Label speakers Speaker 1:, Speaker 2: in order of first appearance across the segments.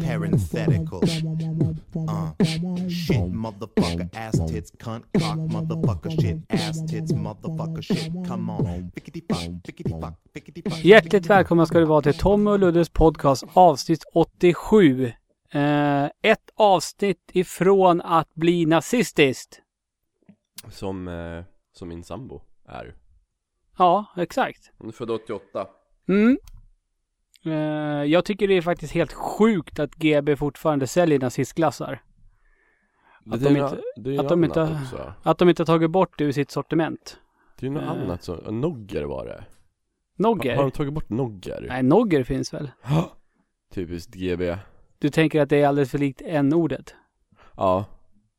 Speaker 1: Parenthetical. Uh. Shit, motherfucker, ass tits, cunt, cock, motherfucker, shit, ass tits, motherfucker, shit. Come on. Fickety fuck, fickety fuck, fickety fuck.
Speaker 2: Hjärtligt välkomna ska du vara till Tom och Luddes podcast avsnitt 87. Eh, ett avsnitt ifrån att bli nazistiskt.
Speaker 3: Som, eh, som min sambo är.
Speaker 2: Ja, exakt.
Speaker 3: Hon är född 88.
Speaker 2: Mm. Eh, jag tycker det är faktiskt helt sjukt att GB fortfarande säljer nazistglassar. Att de inte-
Speaker 3: nå- det är ju
Speaker 2: att de inte-
Speaker 3: också.
Speaker 2: Att de inte har tagit bort det ur sitt sortiment.
Speaker 3: Det är ju något
Speaker 2: Eh.
Speaker 3: annat så, Nogger var det.
Speaker 2: Nogger?
Speaker 3: Har de tagit bort Nogger?
Speaker 2: Nej, Nogger finns väl?
Speaker 3: Typiskt GB.
Speaker 2: Du tänker att det är alldeles för likt n-ordet?
Speaker 3: Ja.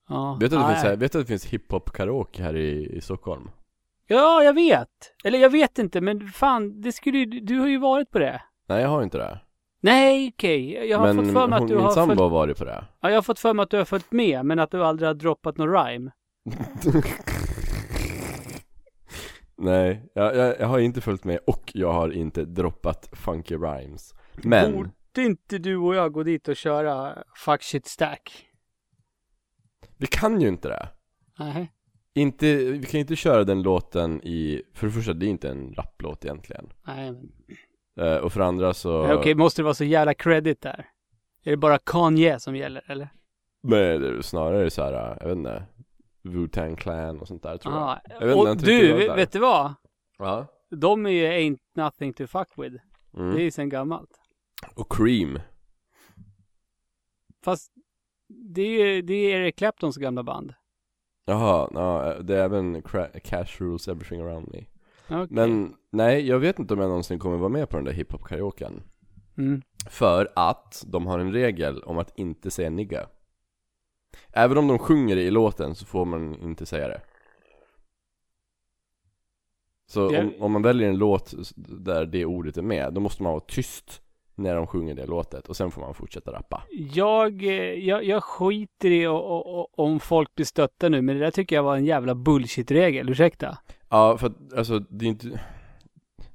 Speaker 2: Ja.
Speaker 3: Vet du att det finns, här, vet du att det finns hiphop karaoke här i, i Stockholm?
Speaker 2: Ja, jag vet. Eller jag vet inte, men fan, det skulle ju, du har ju varit på det.
Speaker 3: Nej jag har inte det.
Speaker 2: Nej, okej. Jag har
Speaker 3: Men
Speaker 2: fått för mig att du
Speaker 3: min
Speaker 2: har följt,
Speaker 3: har varit på det.
Speaker 2: ja, jag har fått för mig att du har följt med, men att du aldrig har droppat någon rhyme.
Speaker 3: Nej, jag, jag, jag har inte följt med och jag har inte droppat funky rhymes. Men,
Speaker 2: Borde inte du och jag gå dit och köra fuck shit stack?
Speaker 3: vi kan ju inte det.
Speaker 2: Nej.
Speaker 3: Inte, vi kan inte köra den låten i, för det första det är inte en rapplåt egentligen.
Speaker 2: Nej, men.
Speaker 3: Eh, och för andra så,
Speaker 2: Nej, Okej, måste det vara så jävla credit där? Är det bara Kanye som gäller, eller?
Speaker 3: nej det är snarare så här, jag vet inte, Wu-Tang Clan och sånt där tror
Speaker 2: Ah,
Speaker 3: jag. Jag vet
Speaker 2: och
Speaker 3: inte
Speaker 2: du, vet, vet du vad?
Speaker 3: Ja.
Speaker 2: De är ju ain't nothing to fuck with. Det är
Speaker 3: Mm.
Speaker 2: ju sen gammalt.
Speaker 3: Och Cream.
Speaker 2: Fast det är ju, det är Eric Claptons gamla band.
Speaker 3: Jaha, ja, det är även Cash Rules Everything Around Me.
Speaker 2: Okej.
Speaker 3: Men nej, jag vet inte om jag någonsin kommer vara med på den där hiphop karaoken.
Speaker 2: Mm.
Speaker 3: För att de har en regel om att inte säga nigga. Även om de sjunger det i låten så får man inte säga det. Så
Speaker 2: Det-
Speaker 3: om, om man väljer en låt där det ordet är med, då måste man vara tyst när de sjunger det låtet och sen får man fortsätta rappa.
Speaker 2: Jag, eh, jag, jag skiter i o- o- o- om folk blir stötta nu, men det där tycker jag var en jävla bullshit-regel, ursäkta?
Speaker 3: Ja, för att alltså det är inte...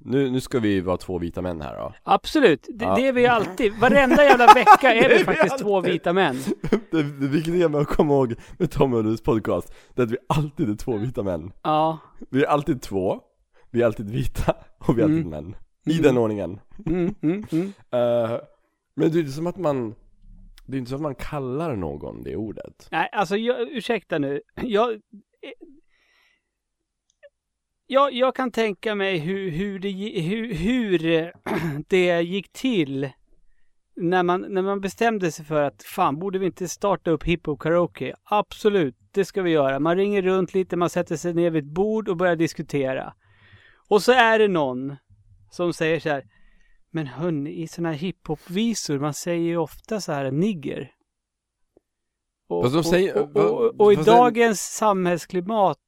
Speaker 3: Nu, nu ska vi vara två vita män här då.
Speaker 2: Absolut, det,
Speaker 3: Ja.
Speaker 2: det är vi alltid. Varenda jävla vecka är vi faktiskt två vita män.
Speaker 3: Det, det viktiga med att komma ihåg med Tom och Luddes podcast, det är att vi alltid är två vita män.
Speaker 2: Ja.
Speaker 3: Vi är alltid två, vi är alltid vita och vi är alltid
Speaker 2: Mm.
Speaker 3: män. I
Speaker 2: Mm.
Speaker 3: den ordningen.
Speaker 2: Mm, mm, mm.
Speaker 3: Eh, men det är inte som att man, det är inte som att man kallar någon det ordet.
Speaker 2: Nej, alltså jag, ursäkta nu. Jag, jag, jag kan tänka mig hur, hur, det, hur, hur det gick till när man, när man bestämde sig för att fan, borde vi inte starta upp hiphop karaoke? Absolut, det ska vi göra. Man ringer runt lite, man sätter sig ner vid ett bord och börjar diskutera. Och så är det någon som säger så här, men hörni, i sådana här hiphopvisor, man säger ju ofta så här nigger. Och, och, och, och, i dagens samhällsklimat,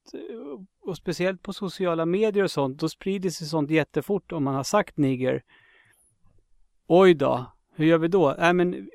Speaker 2: och speciellt på sociala medier och sånt, då sprider sig sånt jättefort om man har sagt nigger. Oj då, hur gör vi då? Nej men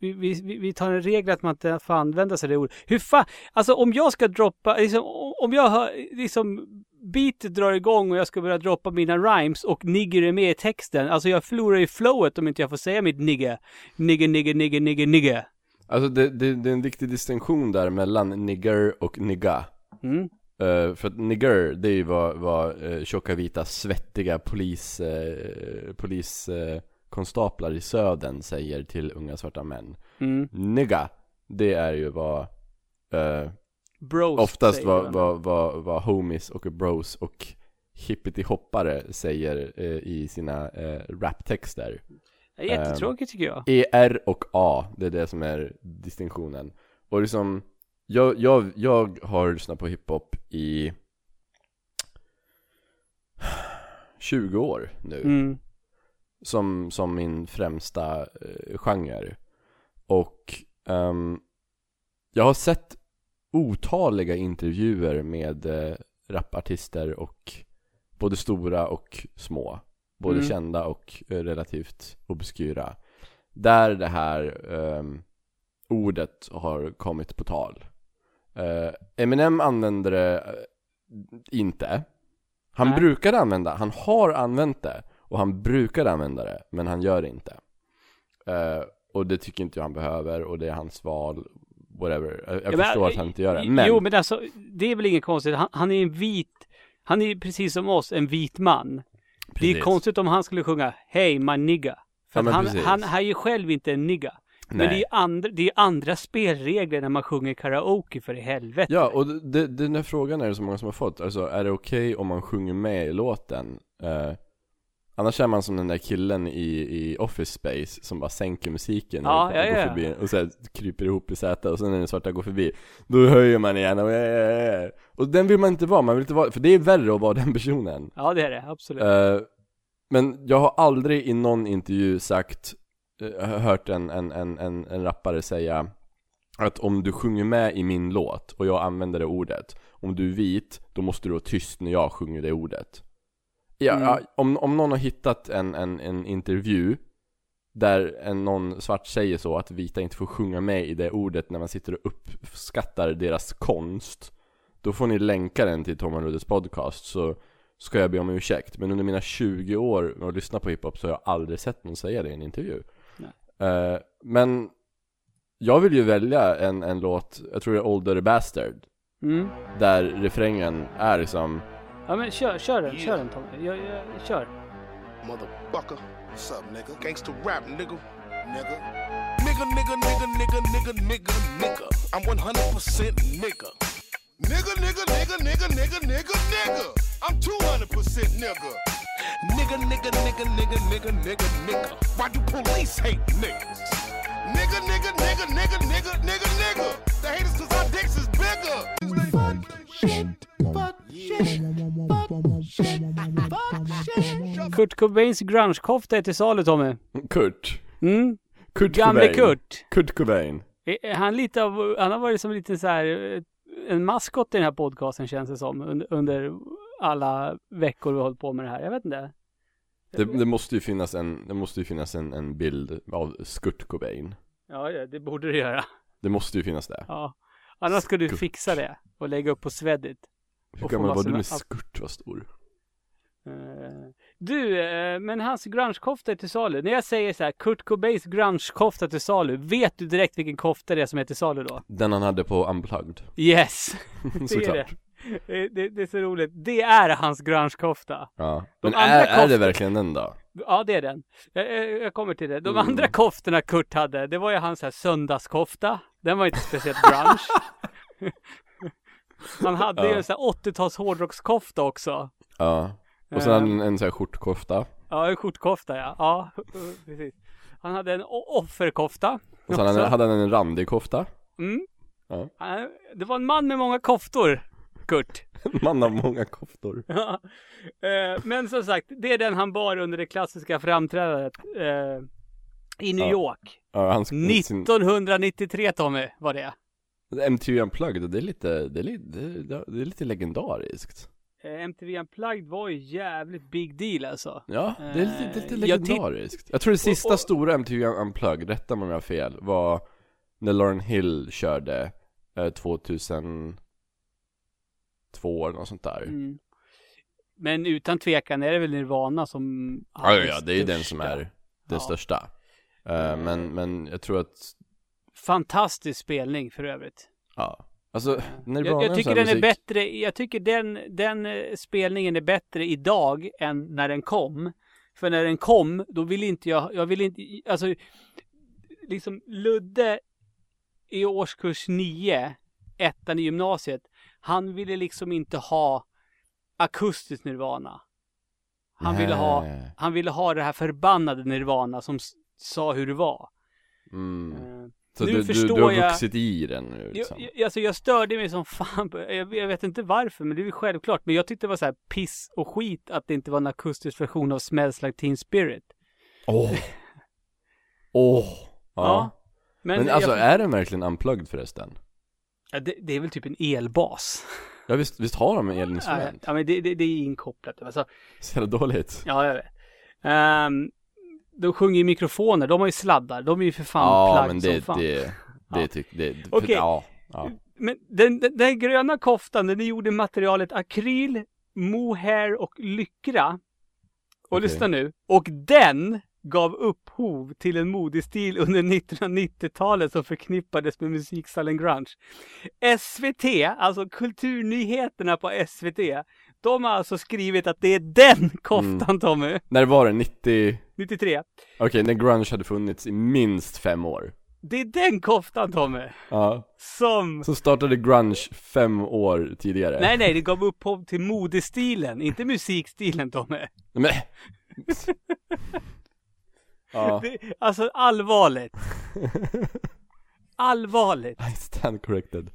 Speaker 2: vi, vi, vi- tar en regel att man inte får använda sig av det ordet. Hur fan, alltså om jag ska droppa, liksom, om jag hör, liksom beatet drar igång och jag ska börja droppa mina rhymes och nigger är med i texten. Alltså jag förlorar ju flowet om inte jag får säga mitt nigga. Nigger, nigger, nigger, nigger, nigger.
Speaker 3: Alltså det, det, det är en viktig distinktion där mellan nigger och nigga.
Speaker 2: Mm.
Speaker 3: Eh, för att nigger, det är ju vad, vad uh, tjocka vita svettiga polis, uh, poliskonstaplar i södern säger till unga svarta män.
Speaker 2: Mm.
Speaker 3: Nigga, det är ju vad
Speaker 2: Bros
Speaker 3: oftast vad, vad, vad, vad homies och bros och hippity-hoppare säger i sina raptexter.
Speaker 2: Det är jättetråkigt tycker jag.
Speaker 3: ER och A, det är det som är distinktionen. Och liksom, jag, jag, jag har lyssnat på hiphop i 20 år nu.
Speaker 2: Mm.
Speaker 3: som, som min främsta eh, genre. Och ehm, jag har sett otaliga intervjuer med eh, rapartister och både stora och små. Både
Speaker 2: Mm.
Speaker 3: kända och eh, relativt obskyra. Där det här ehm, ordet har kommit på tal. Eh, Eminem använder det eh, inte. Han
Speaker 2: Nej.
Speaker 3: brukar använda, han har använt det. Och han brukar använda det, men han gör det inte. Eh, och det tycker inte jag han behöver, och det är hans val. Whatever. Jag, jag
Speaker 2: Ja, men-
Speaker 3: förstår att han inte gör det.
Speaker 2: Jo,
Speaker 3: Men,
Speaker 2: men alltså, det är väl inget konstigt. Han, han är en vit, han är precis som oss, en vit man. Det är
Speaker 3: Precis.
Speaker 2: konstigt om han skulle sjunga Hey my nigga. För
Speaker 3: Ja, men
Speaker 2: han,
Speaker 3: precis.
Speaker 2: han, han är ju själv inte en nigga. Men det är andra, det är andra spelregler när man sjunger karaoke för i helvete.
Speaker 3: Ja, och det, den här frågan är det så många som har fått. Alltså, är det okej om man sjunger med i låten? Eh, annars är man som den där killen i, i Office Space som bara sänker musiken
Speaker 2: Ja,
Speaker 3: och,
Speaker 2: ja,
Speaker 3: går
Speaker 2: ja.
Speaker 3: förbi och så kryper ihop i sätet och sen när den svarta går förbi Då höjer man igen och, eh, och den vill man inte vara, man vill inte vara, för det är värre att vara den personen
Speaker 2: Ja, det är det. Absolut.
Speaker 3: Eh, Men jag har aldrig i någon intervju sagt, hört en, en, en, en, en rappare säga att om du sjunger med i min låt och jag använder det ordet Om du är vit, då måste du vara tyst när jag sjunger det ordet. Ja,
Speaker 2: Mm.
Speaker 3: om, om någon har hittat en, en, en intervju Där en, någon svart säger så att vita inte får sjunga med i det ordet när man sitter och uppskattar deras konst Då får ni länka den till Tom Ruddes podcast så ska jag be om ursäkt. Men under mina 20 år med att lyssna på hiphop så har jag aldrig sett någon säga det i en intervju Eh, Men jag vill ju välja en, en låt, jag tror det är Old Dirty Bastard
Speaker 2: Mm.
Speaker 3: Där refrängen är liksom
Speaker 2: Ja, men kör, kör den, kör den Tommy. Jag, jag, kör.
Speaker 4: Motherfucker. What's up, nigga? Gangsta rap, nigga. Nigga. Nigga, nigga, nigga, nigga, nigga, nigga, nigga. I'm 100% nigga. Nigga, nigga, nigga, nigga, nigga, nigga, nigga. I'm 200% nigga. Nigga, nigga, nigga, nigga, nigga, nigga. Why do police hate niggas? Nigga, nigga, nigga, nigga, nigga, nigga, nigga. They hate us cause our dicks is bigger.
Speaker 2: Kurt Cobains grungekofta är till salu Tommy.
Speaker 3: Kurt
Speaker 2: Mm.
Speaker 3: Kurt
Speaker 2: Gamle
Speaker 3: Cobain.
Speaker 2: Kurt.
Speaker 3: Kurt Cobain
Speaker 2: Han lite av, han har varit som lite så här, eh, en maskot i den här podcasten känns det som. Under, under alla veckor vi har hållit på med det här. Jag vet inte.
Speaker 3: Det, det måste ju finnas en, det måste ju finnas en, en bild av Skurt Cobain
Speaker 2: Ja, det borde det göra.
Speaker 3: Det måste ju finnas det
Speaker 2: Ja. Annars ska du
Speaker 3: Skurt.
Speaker 2: fixa det och lägga upp på Sveddit.
Speaker 3: Hur gammal var du
Speaker 2: app-
Speaker 3: Skurt var stor?
Speaker 2: Eh, Du, eh, men hans grungekofta är till salu. När jag säger så här, Kurt Cobains grungekofta till salu, vet du direkt vilken kofta det är som är till salu då?
Speaker 3: Den han hade på Unplugged
Speaker 2: Yes! Det är det. Eh, det. Det är så roligt. Det är hans grungekofta.
Speaker 3: Ja
Speaker 2: De
Speaker 3: Men är, är det
Speaker 2: koftor-
Speaker 3: verkligen den då?
Speaker 2: Ja, det är den. Jag, jag, kommer till det. De
Speaker 3: Mm.
Speaker 2: andra koftorna Kurt hade, det var ju hans här söndagskofta. Den var inte speciellt grunge. Han hade ju
Speaker 3: Ja.
Speaker 2: en sån här 80-tals hårdrockskofta också.
Speaker 3: Ja Och sen
Speaker 2: Eh,
Speaker 3: hade han en, en sån här skjortkofta
Speaker 2: Ja, en skjortkofta ja. Ja, precis. Han hade en offerkofta.
Speaker 3: Och sen
Speaker 2: också.
Speaker 3: hade han en randig kofta
Speaker 2: Mm.
Speaker 3: Ja.
Speaker 2: Han- Det var en man med många koftor, Kurt.
Speaker 3: Man av många koftor
Speaker 2: Ja. Eh, Men som sagt, det är den han bar under det klassiska framträdandet eh, i New
Speaker 3: Ja.
Speaker 2: York.
Speaker 3: Ja, han sk- sin,
Speaker 2: 1993 Tommy, var det.
Speaker 3: MTV Unplugged, det är lite, det är lite, det är, lite legendariskt
Speaker 2: Eh, MTV Unplugged var ju jävligt big deal alltså.
Speaker 3: Ja, det är lite, det är lite
Speaker 2: Eh, jag
Speaker 3: legendariskt Jag tror det sista
Speaker 2: Och- och-
Speaker 3: stora MTV Unplugged, rätta mig om jag har fel, var när Lauren Hill körde eh, 2002 eller något sånt där
Speaker 2: Mm. Men utan tvekan är det väl Nirvana som
Speaker 3: Ja, ja, ja, det är ju den som är den
Speaker 2: Ja.
Speaker 3: största Eh, Men, men jag tror att,
Speaker 2: Fantastisk spelning för övrigt.
Speaker 3: ja Alltså, Nirvana
Speaker 2: Jag, jag
Speaker 3: och
Speaker 2: tycker den är
Speaker 3: musik-
Speaker 2: bättre, jag tycker den, den eh, spelningen är bättre idag än när den kom. För när den kom, då vill inte jag, jag vill inte, alltså liksom Ludde i årskurs 9, ettan i gymnasiet, han ville liksom inte ha akustiskt Nirvana. Han ville ha, han ville ha det här förbannade Nirvana som sa hur det var.
Speaker 3: mm.
Speaker 2: Eh,
Speaker 3: Så
Speaker 2: nu
Speaker 3: du, du,
Speaker 2: förstår
Speaker 3: du har
Speaker 2: jag-
Speaker 3: vuxit i den nu liksom
Speaker 2: jag, jag, alltså jag störde mig som fan jag, jag vet inte varför, men det är självklart. Men jag tyckte det var så här piss och skit att det inte var en akustisk version av Smells Like Teen Spirit.
Speaker 3: Åh! Åh!
Speaker 2: Ja,
Speaker 3: Ja. Men,
Speaker 2: Men,
Speaker 3: alltså
Speaker 2: jag,
Speaker 3: är den verkligen unplugged förresten?
Speaker 2: Ja, det, det är väl typ en elbas.
Speaker 3: Ja visst, visst har de en
Speaker 2: Ja,
Speaker 3: elinstrument?
Speaker 2: ja men det, det, det är inkopplat. Alltså,
Speaker 3: Så jävla dåligt
Speaker 2: ja, jag vet. Ehm, de sjunger i mikrofoner, de har ju sladdar, de är ju för fan
Speaker 3: Ja, men
Speaker 2: som
Speaker 3: det,
Speaker 2: fan.
Speaker 3: det, det
Speaker 2: Ja.
Speaker 3: tycker det,
Speaker 2: Okej.
Speaker 3: ja, ja.
Speaker 2: Men den, den, den gröna koftan, den är gjord i materialet akryl, mohair och lyckra. Och
Speaker 3: Okej.
Speaker 2: lyssna nu. Och den gav upphov till en modestil under 1990-talet som förknippades med musikstilen grunge. SVT, alltså kulturnyheterna på SVT, de har alltså skrivit att det är den koftan
Speaker 3: Mm.
Speaker 2: Tommy,
Speaker 3: När var det? 90?
Speaker 2: 93.
Speaker 3: Okej, när grunge hade funnits i minst fem år.
Speaker 2: Det är den koftan Tommy,
Speaker 3: Ja.
Speaker 2: som
Speaker 3: Så startade grunge fem år tidigare.
Speaker 2: Nej, nej, det gav upphov till modestilen, inte musikstilen Tommy.
Speaker 3: Men... ja.
Speaker 2: Det, alltså allvarligt. Allvarligt.
Speaker 3: I stand corrected.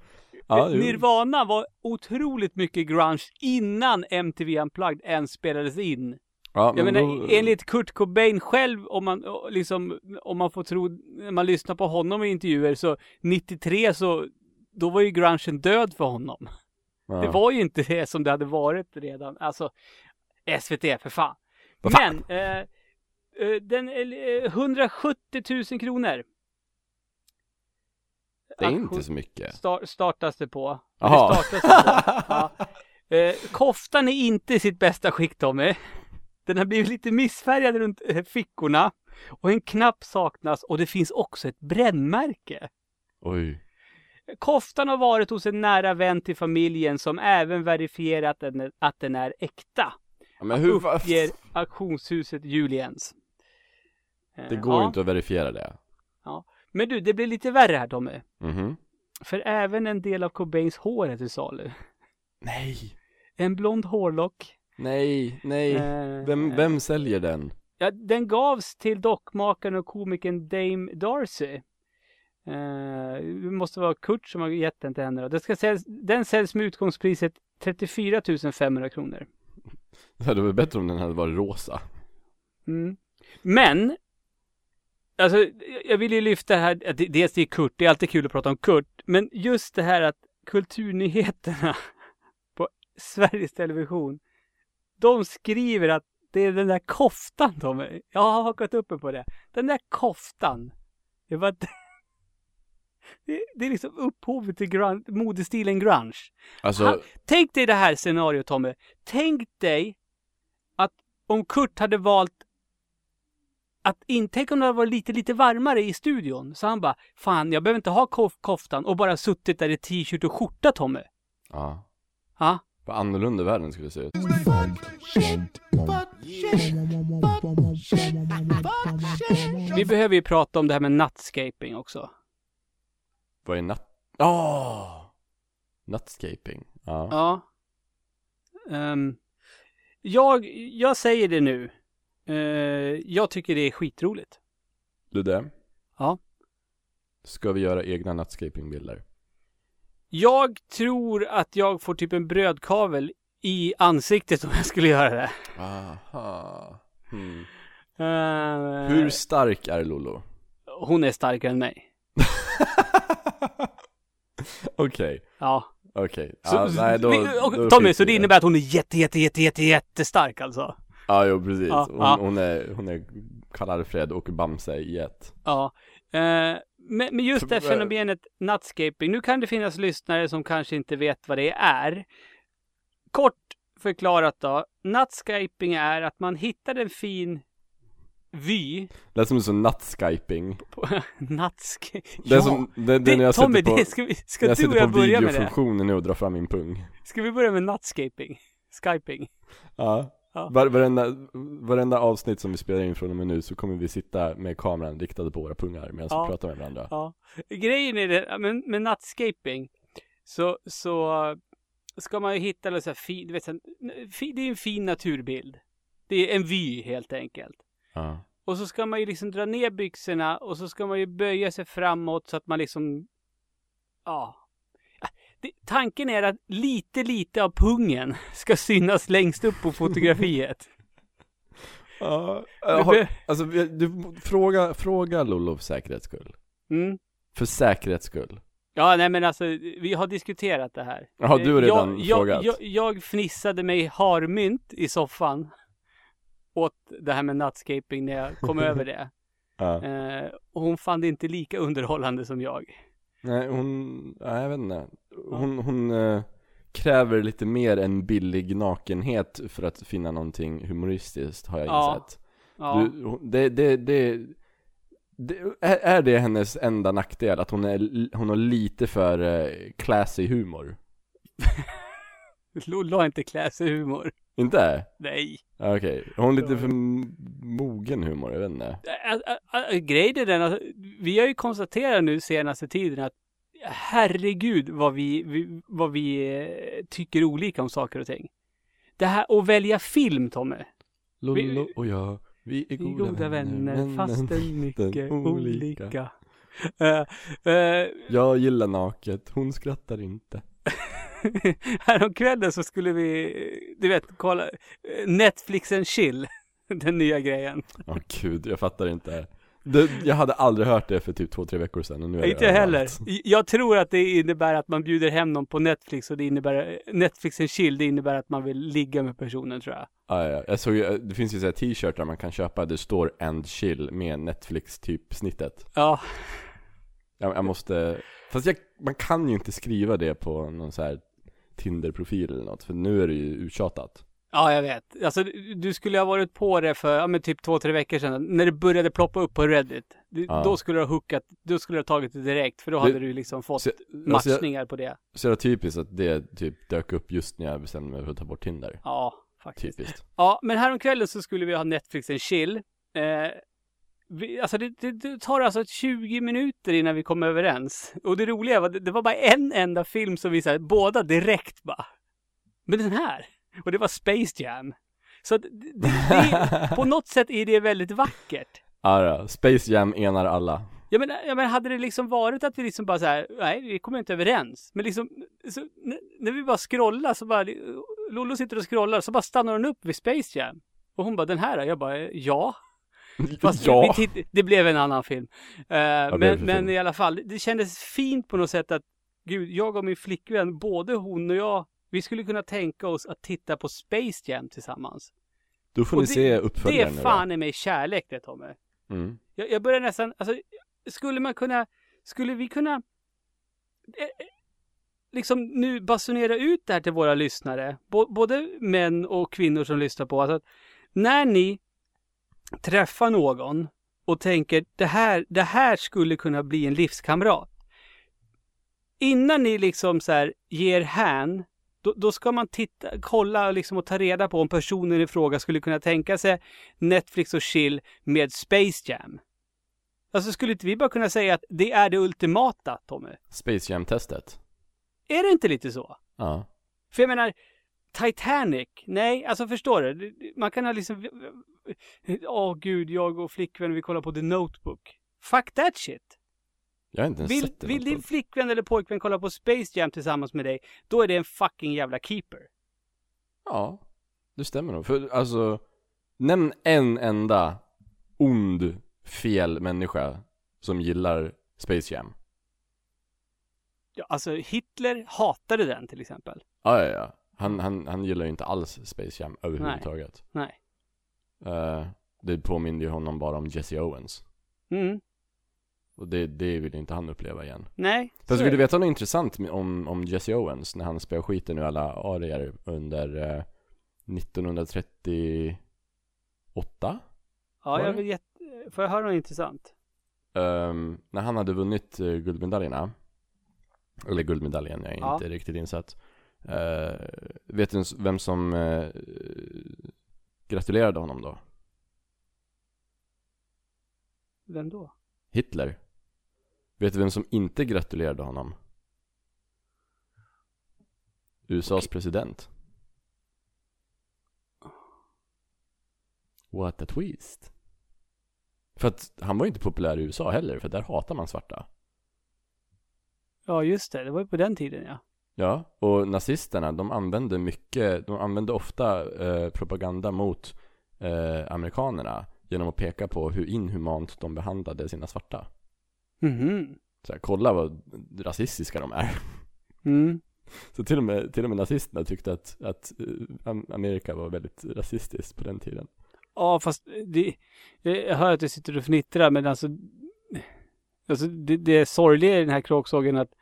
Speaker 3: Ja.
Speaker 2: Nirvana var otroligt mycket grunge innan MTV Unplugged ens spelades in.
Speaker 3: ja,
Speaker 2: Jag
Speaker 3: men
Speaker 2: menar,
Speaker 3: då...
Speaker 2: enligt Kurt Cobain själv, om man liksom, om man får tro, när man lyssnar på honom i intervjuer, så 93 så, då var ju grungen död för honom.
Speaker 3: ja.
Speaker 2: Det var ju inte det som det hade varit redan. Alltså, SVT för fan.
Speaker 3: Fan?
Speaker 2: Men, eh, den, eh, 170 000 kronor.
Speaker 3: Det är inte så mycket.
Speaker 2: Star, startas det på.
Speaker 3: Jaha.
Speaker 2: Det startas det på. Ja. Eh, koftan är inte i sitt bästa skick Tommy. Den har blivit lite missfärgad runt eh, fickorna. Och en knapp saknas och det finns också ett brännmärke.
Speaker 3: Oj.
Speaker 2: Koftan har varit hos en nära vän till familjen som även verifierat att den, att den är äkta.
Speaker 3: Men hur...
Speaker 2: Uppger auktionshuset Juliens. Eh,
Speaker 3: Det går ju
Speaker 2: ja.
Speaker 3: inte att verifiera det.
Speaker 2: Men du, det blir lite värre här Tommy.
Speaker 3: Mhm.
Speaker 2: För även en del av Cobains hår är till salu.
Speaker 3: Nej.
Speaker 2: En blond hårlock.
Speaker 3: Nej, nej.
Speaker 2: Eh,
Speaker 3: Vem, vem säljer den?
Speaker 2: Ja, den gavs till dockmakaren och komikern Dame Darcy. Eh, det måste vara Kurt som har gett den till henne. Det ska säljs, den säljs med utgångspriset 34 500 kronor.
Speaker 3: Det hade varit bättre om den hade varit rosa.
Speaker 2: Mm. Men, alltså jag vill ju lyfta här, att det- dels det är Kurt, det är alltid kul att prata om Kurt, men just det här att kulturnyheterna på Sveriges Television, de skriver att det är den där koftan de, jag har hakat upp mig på det, den där koftan, det var det, det är liksom upphovet till grunge, modestilen grunge.
Speaker 3: Alltså,
Speaker 2: Han- Tänk dig det här scenariot Tommy. Tänk dig att om Kurt hade valt att in, tänk om det hade varit lite, lite varmare i studion. Så han bara, fan jag behöver inte ha kof- koftan och bara suttit där i t-shirt och skjorta Tommy.
Speaker 3: ja.
Speaker 2: Ja.
Speaker 3: Vad annorlunda världen skulle se ut.
Speaker 2: Vi behöver ju prata om det här med nuttscaping också.
Speaker 3: Vad är natt... Åh! Nutscaping. Ja.
Speaker 2: Ja. Ehm, jag, jag säger det nu. Eh, jag tycker det är skitroligt.
Speaker 3: Du det?
Speaker 2: Ja.
Speaker 3: Ska vi göra egna nutscapingbilder?
Speaker 2: Jag tror att jag får typ en brödkavel i ansiktet om jag skulle göra det.
Speaker 3: Aha. Hmm.
Speaker 2: Eh,
Speaker 3: Hur stark är Lolo?
Speaker 2: Hon är starkare än mig.
Speaker 3: Okej,
Speaker 2: Ja.
Speaker 3: okej.
Speaker 2: Så,
Speaker 3: Ja, nej, då,
Speaker 2: Tommy, så det innebär att hon är jätte, jätte, jätte, jätte, jättestark alltså?
Speaker 3: Ja, jo precis.
Speaker 2: Ja,
Speaker 3: hon,
Speaker 2: ja.
Speaker 3: hon är, hon är Karl-Alfred och Bamse i ett.
Speaker 2: Ja. Eh, men, men just det
Speaker 3: Tyvärr.
Speaker 2: fenomenet nutscaping. Nu kan det finnas lyssnare som kanske inte vet vad det är. Kort förklarat då. Nutscaping är att man hittar en fin vy
Speaker 3: Det är som nuttscaping.
Speaker 2: på nutsk...
Speaker 3: Det är som, det, det, när jag
Speaker 2: Tommy,
Speaker 3: sätter på,
Speaker 2: det ska, vi, ska
Speaker 3: när jag
Speaker 2: du och
Speaker 3: sätter
Speaker 2: jag
Speaker 3: på
Speaker 2: börja med det?
Speaker 3: videofunktionen nu och drar fram min pung.
Speaker 2: Ska vi börja med nutscaping? Skyping?
Speaker 3: Ja.
Speaker 2: Ja.
Speaker 3: Var, varenda, varenda avsnitt som vi spelar in från och med nu så kommer vi sitta med kameran riktad på våra pungar medan
Speaker 2: Ja.
Speaker 3: vi pratar med varandra.
Speaker 2: Ja. Grejen är det, med, med nutscaping så, så ska man ju hitta något så här fin, du vet, så här, det är en fin naturbild. Det är en vy helt enkelt.
Speaker 3: Ja.
Speaker 2: Och så ska man ju liksom dra ner byxorna och så ska man ju böja sig framåt så att man liksom, ja. Det, tanken är att lite, lite av pungen ska synas längst upp på fotografiet.
Speaker 3: Ja,
Speaker 2: Du
Speaker 3: har, alltså du, fråga, fråga Lollo för säkerhets skull.
Speaker 2: Mm.
Speaker 3: För säkerhets skull.
Speaker 2: Ja, nej men alltså, vi har diskuterat det här.
Speaker 3: Jaha, du har redan
Speaker 2: jag,
Speaker 3: frågat.
Speaker 2: Jag, jag, jag fnissade mig harmynt i soffan. åt det här med nuttscaping när jag kom över det.
Speaker 3: Ja.
Speaker 2: Eh, och hon fann det inte lika underhållande som jag.
Speaker 3: Nej, hon, nej, jag vet inte. Hon, hon eh, kräver lite mer än billig nakenhet för att finna någonting humoristiskt, har jag
Speaker 2: Ja.
Speaker 3: insett.
Speaker 2: Ja,
Speaker 3: Du, hon- det, det, det, det, är är det hennes enda nackdel? Att hon, är, hon har lite för eh, classy humor?
Speaker 2: Lolla har inte humor.
Speaker 3: Inte?
Speaker 2: Nej.
Speaker 3: Okej, har hon lite för mogen humor? Jag vet inte.
Speaker 2: Grejen är den att vi har ju konstaterat nu senaste tiden att herregud vad vi, vi, vad vi eh, tycker olika om saker och ting. Det här att välja film, Tommy.
Speaker 3: Lollo och jag, vi är
Speaker 2: Vi
Speaker 3: goda,
Speaker 2: goda vänner,
Speaker 3: men
Speaker 2: fastän mycket olika.
Speaker 3: olika.
Speaker 2: Eh, eh,
Speaker 3: Jag gillar naket, hon skrattar inte.
Speaker 2: Häromkvällen så skulle vi, du vet, kolla eh, Netflix and chill. Den nya grejen.
Speaker 3: Åh gud, jag fattar inte. Det, jag hade aldrig hört det för typ två, tre veckor sedan och nu är
Speaker 2: Inte jag heller. Jag tror att det innebär att man bjuder hem någon på Netflix och det innebär, Netflix and chill, det innebär att man vill ligga med personen tror jag.
Speaker 3: Ja, ja. Jag såg ju, det finns ju såhär t-shirtar man kan köpa, det står 'and chill' med Netflix typ snittet.
Speaker 2: Ja,
Speaker 3: Jag, jag måste, fast jag, man kan ju inte skriva det på någon så här Tinder-profil eller något, för nu är det ju uttjatat.
Speaker 2: ja jag vet. Alltså du skulle ha varit på det för, ja men typ två, tre veckor sedan. När det började ploppa upp på Reddit. Du,
Speaker 3: Ja.
Speaker 2: Då skulle du ha hookat, då skulle du ha tagit det direkt. För då
Speaker 3: Det-
Speaker 2: hade du liksom fått
Speaker 3: Så, alltså,
Speaker 2: matchningar på det.
Speaker 3: så är det typiskt att det typ dök upp just när jag bestämde mig för att ta bort Tinder.
Speaker 2: Ja, faktiskt.
Speaker 3: Typiskt.
Speaker 2: Ja, men häromkvällen så skulle vi ha Netflix and chill. Eh, vi, alltså det, det, det tar alltså 20 minuter innan vi kommer överens. Och det roliga var, det, det var bara en enda film som vi sa, båda direkt bara. Men den här! Och det var Space Jam. Så det, det, på något sätt är det väldigt vackert.
Speaker 3: Ja, ja. Space Jam enar alla.
Speaker 2: Jag menar, jag menar, hade det liksom varit att vi liksom bara så här, nej, vi kommer inte överens. Men liksom, så, när vi bara scrollar så bara, Lollo sitter och scrollar, så bara stannar hon upp vid Space Jam. Och hon bara, den här då? Jag bara, ja. Fast
Speaker 3: ja.
Speaker 2: titt- det blev en annan film.
Speaker 3: Blev det
Speaker 2: men, men i alla fall, det kändes fint på något sätt att, gud, jag och min flickvän, både hon och jag, vi skulle kunna tänka oss att titta på Space Jam tillsammans.
Speaker 3: Då får
Speaker 2: Och
Speaker 3: ni
Speaker 2: det-
Speaker 3: se
Speaker 2: Det är
Speaker 3: uppföljaren
Speaker 2: fan i mig kärlek det Tommy.
Speaker 3: Mm.
Speaker 2: Jag, jag börjar nästan, alltså, skulle man kunna, skulle vi kunna eh, eh, liksom nu basunera ut det här till våra lyssnare, bo, både män och kvinnor som lyssnar på, alltså att när ni träffar någon och tänker det här, det här skulle kunna bli en livskamrat. Innan ni liksom så här ger hän, då, då ska man titta, kolla liksom och ta reda på om personen i fråga skulle kunna tänka sig Netflix och chill med Space Jam. Alltså skulle inte vi bara kunna säga att det är det ultimata, Tommy?
Speaker 3: Space Jam-testet.
Speaker 2: Är det inte lite så?
Speaker 3: Ja.
Speaker 2: För jag menar, Titanic, nej, alltså förstår du? Man kan ha liksom, åh gud, jag och flickvän, vi kollar på The Notebook. Fuck that shit.
Speaker 3: Jag har inte ens
Speaker 2: Vill,
Speaker 3: sett det.
Speaker 2: vill din flickvän eller pojkvän kolla på Space Jam tillsammans med dig, då är det en fucking jävla keeper.
Speaker 3: Ja, det stämmer nog. För alltså, nämn en enda ond, fel människa som gillar Space Jam.
Speaker 2: Ja, alltså Hitler hatade den till exempel.
Speaker 3: Ja, ja, ja. Han, han, han gillar ju inte alls Space Jam överhuvudtaget.
Speaker 2: Nej.
Speaker 3: Eh, det påminner ju honom bara om Jesse Owens.
Speaker 2: Mm.
Speaker 3: Och det, det vill inte han uppleva igen.
Speaker 2: Nej.
Speaker 3: Fast vill du veta något intressant om, om Jesse Owens när han spöade skiten ur alla arier under eh, 1938?
Speaker 2: Ja, jag vill jätte... Får jag höra något intressant?
Speaker 3: Ehm, när han hade vunnit uh, guldmedaljerna Eller guldmedaljen, jag är
Speaker 2: Ja.
Speaker 3: inte riktigt insatt Eh, Vet du vem som eh, gratulerade honom då?
Speaker 2: Vem då?
Speaker 3: Hitler Vet du vem som inte gratulerade honom? USAs president What a twist För att han var ju inte populär i USA heller, för där hatar man svarta
Speaker 2: Ja, just det. Det var ju på den tiden, ja.
Speaker 3: Ja, och nazisterna, de använde mycket, de använde ofta eh, propaganda mot eh, amerikanerna genom att peka på hur inhumant de behandlade sina svarta.
Speaker 2: Mhm.
Speaker 3: Så här, kolla vad rasistiska de är.
Speaker 2: Mm.
Speaker 3: Så till och med, till och med nazisterna tyckte att, att eh, Am- Amerika var väldigt rasistiskt på den tiden.
Speaker 2: Ja, fast det, jag hör att du sitter och fnittrar, men alltså, alltså det, det sorgliga i den här kråksågen att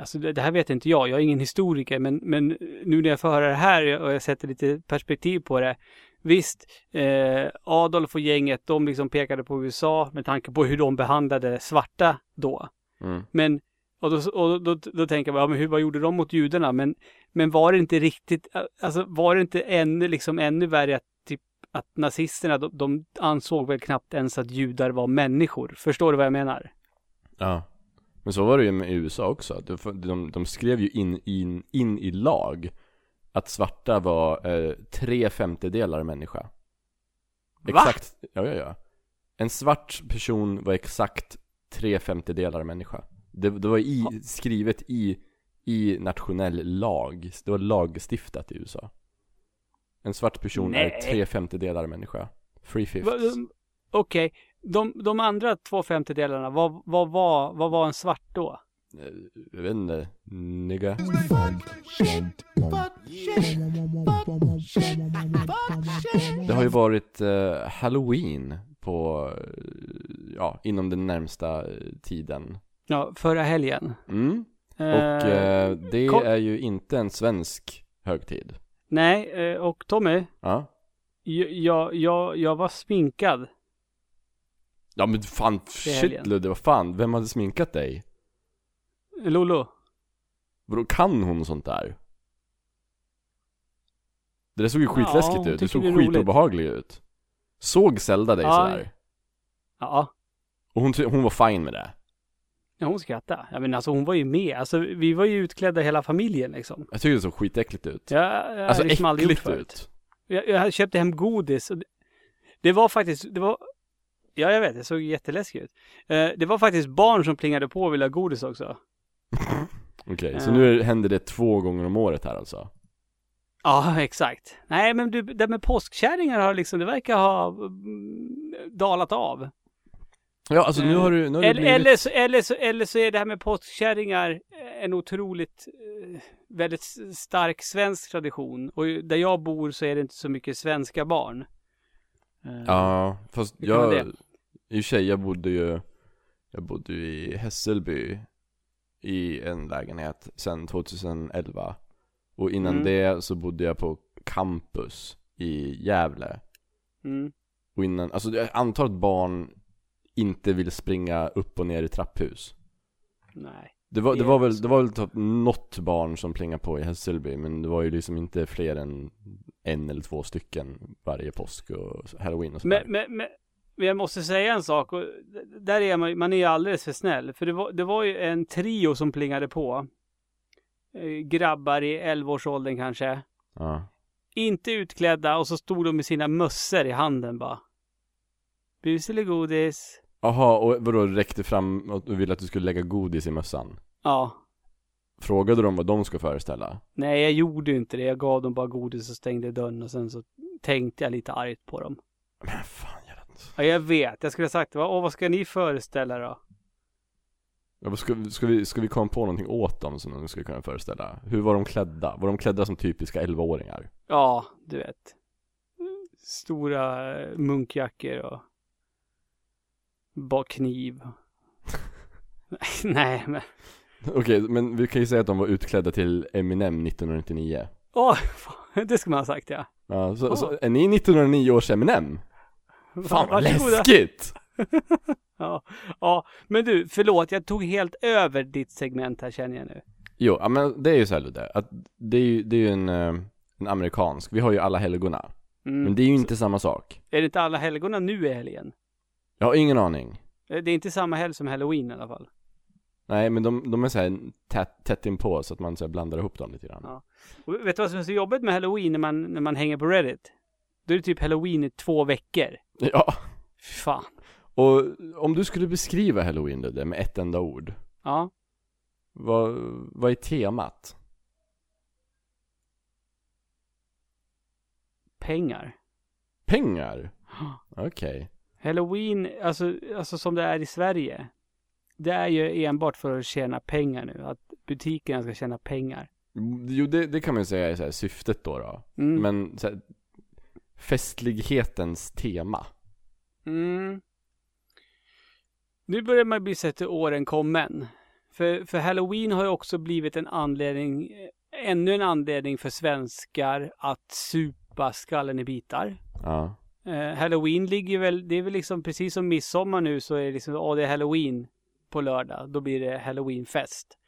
Speaker 2: Alltså det här vet inte jag, jag är ingen historiker, men, men nu när jag får höra det här och jag sätter lite perspektiv på det. Visst, eh, Adolf och gänget, de liksom pekade på USA med tanke på hur de behandlade svarta då.
Speaker 3: Mm.
Speaker 2: Men, och då, och då, då, då tänker man, ja, men hur, vad gjorde de mot judarna? Men, men var det inte riktigt, alltså var det inte ännu, liksom ännu värre att, typ, att nazisterna, de, de ansåg väl knappt ens att judar var människor? Förstår du vad jag menar?
Speaker 3: Ja. Men så var det ju med USA också. De, de, de skrev ju in, in, in i lag att svarta var eh, tre femtedelar människa.
Speaker 2: Va?
Speaker 3: Exakt. Ja, ja, ja. En svart person var exakt tre femtedelar människa. Det, det var i, skrivet i, i nationell lag. Det var lagstiftat i USA. En svart person är
Speaker 2: Nej.
Speaker 3: tre femtedelar människa.
Speaker 2: Va-
Speaker 3: fifths.
Speaker 2: Okej, de, de andra två femtedelarna, vad, vad, var, vad var en svart då?
Speaker 3: Eh, Jag vet inte. Nigga. Det har ju varit eh, halloween på, eh, ja, inom den närmsta eh, tiden.
Speaker 2: Ja, förra helgen.
Speaker 3: Mm. Och
Speaker 2: Eh,
Speaker 3: det
Speaker 2: kom-
Speaker 3: är ju inte en svensk högtid.
Speaker 2: Nej, och Tommy,
Speaker 3: Ja.
Speaker 2: jag, jag, jag, jag var sminkad.
Speaker 3: Ja men fan, shit. Ludde, vad fan, vem hade sminkat dig?
Speaker 2: Lolo.
Speaker 3: Vadå, kan hon sånt där? Det där såg ju skitläskigt
Speaker 2: hon
Speaker 3: ut, du såg
Speaker 2: det
Speaker 3: skitobehaglig ut. Såg Zelda dig
Speaker 2: Ja.
Speaker 3: sådär?
Speaker 2: Ja,
Speaker 3: Och hon, hon var fine med det?
Speaker 2: ja, hon skrattade. Ja, men alltså hon var ju med. Alltså vi var ju utklädda hela familjen liksom.
Speaker 3: Jag tyckte det såg skitäckligt ut.
Speaker 2: Jag, jag
Speaker 3: alltså
Speaker 2: liksom
Speaker 3: äckligt ut.
Speaker 2: Jag, jag köpte hem godis. Och det, det var faktiskt, det var, ja jag vet, det såg jätteläskigt ut. Eh, det var faktiskt barn som plingade på och ville ha godis också.
Speaker 3: Okej, så
Speaker 2: Ja.
Speaker 3: nu händer det två gånger om året här alltså?
Speaker 2: Ja, exakt. Nej, men du, det med påskkärringar har liksom, det verkar ha mm, dalat av.
Speaker 3: Ja, alltså nu har du, nu har du
Speaker 2: Eller,
Speaker 3: blivit...
Speaker 2: eller, så, eller, så, eller så är det här med påskkärringar en otroligt, eh, väldigt stark svensk tradition. Och där jag bor så är det inte så mycket svenska barn. Eh,
Speaker 3: Ja, fast jag. I och för sig, jag bodde ju, jag bodde ju i Hässelby i en lägenhet sedan 2011. Och innan
Speaker 2: Mm.
Speaker 3: det så bodde jag på campus i Gävle.
Speaker 2: Mm.
Speaker 3: Och innan, alltså jag antar att barn inte vill springa upp och ner i trapphus.
Speaker 2: Nej.
Speaker 3: Det var,
Speaker 2: Det
Speaker 3: var väl, det var väl typ något barn som plingade på i Hässelby, men det var ju liksom inte fler än en eller två stycken varje påsk och halloween och sådär.
Speaker 2: Men, men, men, men jag måste säga en sak. Och där är man, man är ju alldeles för snäll. För det var, det var ju en trio som plingade på. Eh, Grabbar i 11-årsåldern kanske.
Speaker 3: Ja.
Speaker 2: Inte utklädda och så stod de med sina mössor i handen bara. Bus eller godis?
Speaker 3: Jaha, och vadå, räckte fram och ville att du skulle lägga godis i mössan?
Speaker 2: Ja.
Speaker 3: Frågade de vad de ska föreställa?
Speaker 2: Nej, jag gjorde inte det. Jag gav dem bara godis och stängde dörren och sen så tänkte jag lite argt på dem.
Speaker 3: Men fan.
Speaker 2: Ja, jag vet. Jag skulle ha sagt, "Va, åh, vad ska ni föreställa då?
Speaker 3: Ja, vad ska, ska, vi, ska vi komma på någonting åt dem som de skulle kunna föreställa? Hur var de klädda? Var de klädda som typiska 11-åringar?
Speaker 2: Ja, du vet. Stora eh, munkjackor och bara kniv. Nej, men.
Speaker 3: Okej, men vi kan ju säga att de var utklädda till Eminem 1999
Speaker 2: Åh, fan, det ska man ha sagt ja.
Speaker 3: Ja, så,
Speaker 2: Åh.
Speaker 3: så är ni 1909 års Eminem? Fan vad läskigt!
Speaker 2: Ja, ja, men du, förlåt, jag tog helt över ditt segment här känner jag nu.
Speaker 3: Jo, ja, men det är ju så här Ludde, att det är ju, det är ju en, eh, en amerikansk, vi har ju alla helgona
Speaker 2: Mm.
Speaker 3: Men det är ju inte samma sak
Speaker 2: Är det inte alla helgona nu i helgen?
Speaker 3: Jag har ingen aning
Speaker 2: Eh, Det är inte samma helg som halloween i alla fall.
Speaker 3: Nej men de, de är så här tätt, tätt inpå så att man så blandar ihop dem lite grann
Speaker 2: Ja. Och vet du vad som är så jobbigt med halloween när man, när man hänger på Reddit? Då är det typ halloween i två veckor.
Speaker 3: Ja,
Speaker 2: Fy fan.
Speaker 3: och om du skulle beskriva halloween Ludde med ett enda ord
Speaker 2: Ja.
Speaker 3: Vad, vad är temat?
Speaker 2: Pengar.
Speaker 3: Pengar? Okej
Speaker 2: Halloween, alltså, alltså som det är i Sverige. Det är ju enbart för att tjäna pengar nu. Att butikerna ska tjäna pengar.
Speaker 3: Jo det, det kan man ju säga är så här syftet då då
Speaker 2: Mm.
Speaker 3: Men så här, festlighetens tema.
Speaker 2: Mm. Nu börjar man bli sett till åren kommen. För, för Halloween har ju också blivit en anledning, eh, ännu en anledning för svenskar att supa skallen i bitar.
Speaker 3: Ja.
Speaker 2: Eh, Halloween ligger väl, det är väl liksom precis som midsommar nu så är det liksom, åh det är Halloween på lördag. Då blir det Halloweenfest.